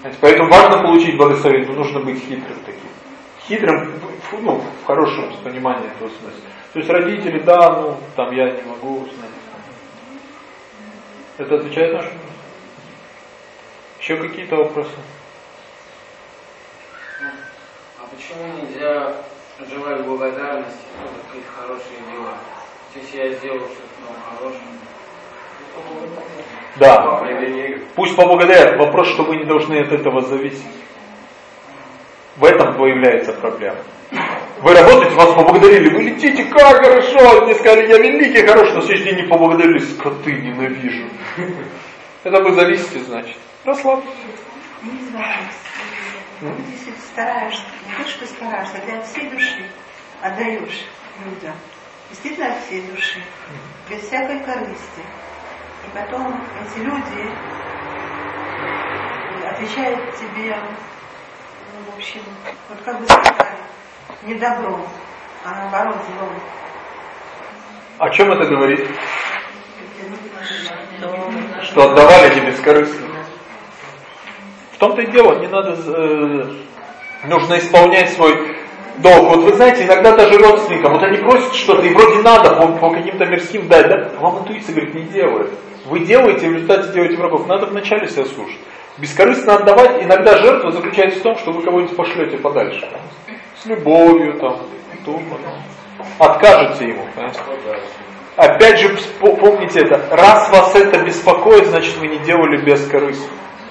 Знаете, Поэтому важно получить благословение, но нужно быть хитрым таким. Хитрым, ну, в хорошем понимании этого смысла. То есть родители, да, ну, там я не могу знать. Это отвечает на вопрос? Еще какие-то вопросы? А почему нельзя желать благодарности ну, за какие-то хорошие дела? Если я сделал что-то ну, хорошее, Да. Пусть поблагодарят. Вопрос, что вы не должны от этого зависеть. В этом появляется проблема. Вы работаете, вас поблагодарили, вы летите, как хорошо, мне сказали, я великий, хороший, но день не поблагодарили, скоты, ненавижу. Это вы зависите, значит. Расслабьтесь. Не знаю. Если стараешься, не то, что стараешься, ты от всей души отдаешь людям. Действительно от всей души. Без всякой корысти. И потом эти люди отвечают тебе, в общем, вот как бы сказали, не добром, а наоборот злом. О чем это говорит? Что отдавали не бескорыстно. В том-то и дело, не надо, э, нужно исполнять свой долг. Вот вы знаете, иногда даже родственникам, вот они просят что-то, и вроде надо по, по каким-то мирским дать, да? А вам интуиция говорит, не делает. Вы делаете, в результате делаете врагов. Надо вначале себя слушать. Бескорыстно отдавать, иногда жертва заключается в том, что вы кого-нибудь пошлете подальше. С любовью, там, там. Откажете ему, понимаете? Опять же, помните это, раз вас это беспокоит, значит вы не делали бескорыстно.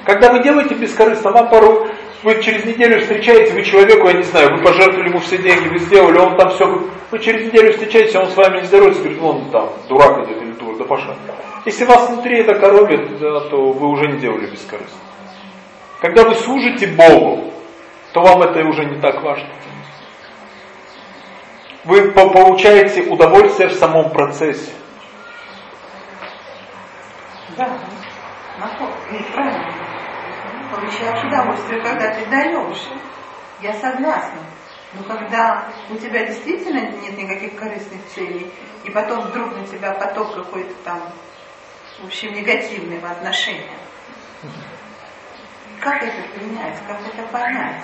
Когда вы делаете бескорыстно, вам порой, вы через неделю встречаете, вы человеку, я не знаю, вы пожертвовали ему все деньги, вы сделали, он там все, вы через неделю встречаетесь, он с вами не здоровается, говорит, вон там, дурак идет или дур, да пошла. Если вас внутри это коробит, да, то вы уже не делали бескорыстно. Когда вы служите Богу, то вам это уже не так важно. Вы получаете удовольствие в самом процессе. Да, правильно. Получаешь удовольствие, когда ты даешь. Я согласна. Но когда у тебя действительно нет никаких корыстных целей, и потом вдруг на тебя поток какой-то там, в общем, негативного отношения, как это принять, как это понять?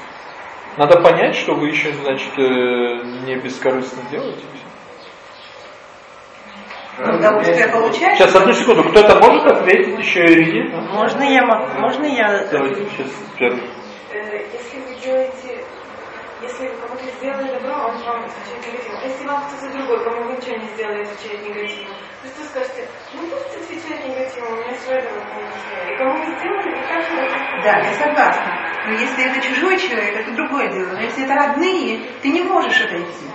Надо понять, что вы еще, значит, э, не бескорыстно делаете. Удовольствие получаешь? Сейчас, одну секунду, кто-то может ответить еще Ирине? Можно я, можно я? Давайте, сейчас, первый. Э, если вы делаете, если кому-то сделали добро, он вам отвечает негативно. А если вам кто-то другой, кому вы ничего не сделали, отвечает негативно, то что скажете, ну пусть отвечает негативно, у меня свое добро И кому вы сделали, вы так же Да, я согласна. Но если это чужой человек, это другое дело. Но если это родные, ты не можешь отойти.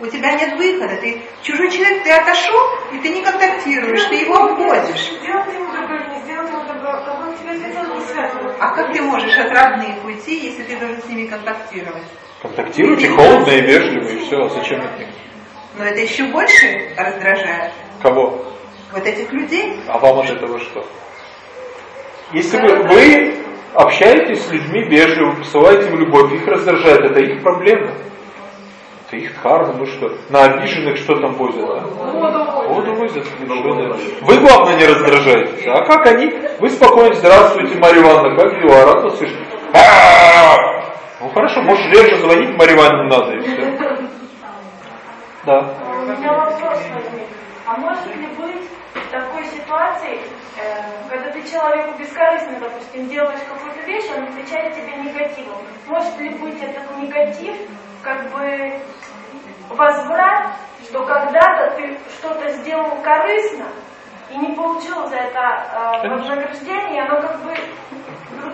У тебя нет выхода. Ты чужой человек, ты отошел, и ты не контактируешь, ты его обходишь. Сделать ему добро не сделать ему добро, он тебе ответил, не связано. А как ты можешь от родных уйти, если ты должен с ними контактировать? Контактируйте холодно и вежливо, и все. А зачем это? Но это еще больше раздражает. Кого? Вот этих людей. А вам от этого что? Если вы, вы общаетесь с людьми вежливо, посылаете им любовь, их раздражает, это их проблема. Это их карма, ну что, на обиженных что там возят? А? Воду возят. Вы, главное, не раздражаетесь. А как они? Вы спокойно, здравствуйте, Марья Ивановна, как дела? Рад вас слышать. Ну хорошо, может реже звонить Марье Ивановне надо, и все. Да. У меня вопрос возник. А может ли быть в такой ситуации, э, когда ты человеку бескорыстно, допустим, делаешь какую-то вещь, он отвечает тебе негативом. Может ли быть этот негатив как бы возврат, что когда-то ты что-то сделал корыстно и не получил за это э, вознаграждение, оно как бы...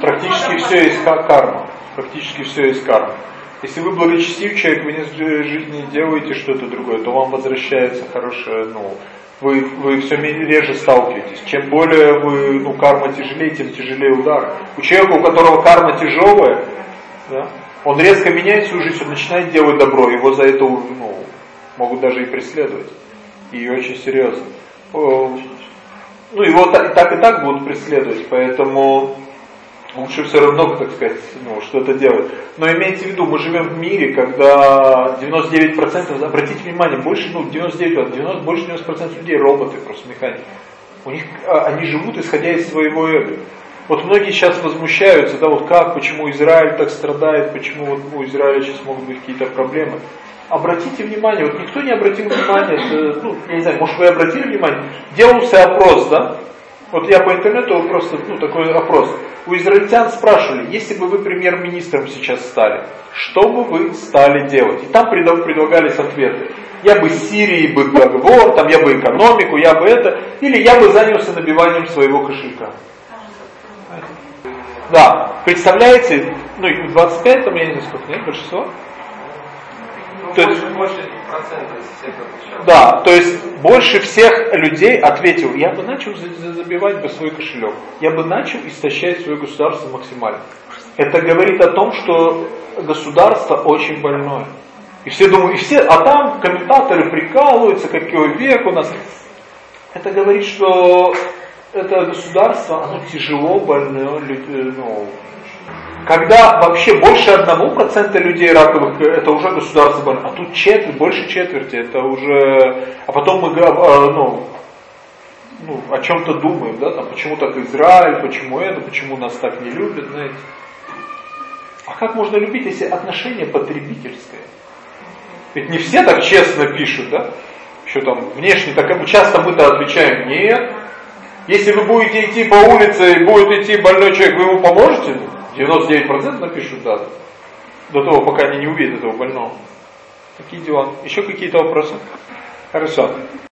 Практически все из карма. Практически все из кармы. Если вы благочестивый человек, вы не жизни делаете что-то другое, то вам возвращается хорошее, ну, вы, вы все реже сталкиваетесь. Чем более вы, ну, карма тяжелее, тем тяжелее удар. У человека, у которого карма тяжелая, да, он резко меняет свою жизнь, он начинает делать добро, его за это ну, могут даже и преследовать. И очень серьезно. Ну, его так, и так будут преследовать, поэтому лучше все равно, так сказать, ну, что-то делать. Но имейте в виду, мы живем в мире, когда 99%, обратите внимание, больше, ну, 99, 90, больше 90% людей роботы, просто механики. У них, а, они живут исходя из своего эго. Вот многие сейчас возмущаются, да, вот как, почему Израиль так страдает, почему вот у Израиля сейчас могут быть какие-то проблемы. Обратите внимание, вот никто не обратил внимания, ну, я не знаю, может вы обратили внимание, делался опрос, да, вот я по интернету просто, ну, такой опрос. У израильтян спрашивали, если бы вы премьер-министром сейчас стали, что бы вы стали делать? И там предлагались ответы. Я бы Сирии бы договор, там я бы экономику, я бы это, или я бы занялся набиванием своего кошелька. Да, представляете, ну, 25 там, я не знаю сколько, нет, большинство? Ну, то больше, есть, больше Да, то есть больше всех людей ответил, я бы начал забивать бы свой кошелек, я бы начал истощать свое государство максимально. Это говорит о том, что государство очень больное. И все думают, и все, а там комментаторы прикалываются, какой век у нас. Это говорит, что это государство, оно тяжело больное, ну, когда вообще больше одного процента людей раковых, это уже государство больно, а тут четверть, больше четверти, это уже... А потом мы а, ну, ну, о чем-то думаем, да, там, почему так Израиль, почему это, почему нас так не любят, знаете. А как можно любить, если отношение потребительское? Ведь не все так честно пишут, да? Еще там внешне, так часто мы-то отвечаем, нет. Если вы будете идти по улице и будет идти больной человек, вы ему поможете? 99% напишут да. До того, пока они не увидят этого больного. Такие дела. Еще какие-то вопросы? Хорошо.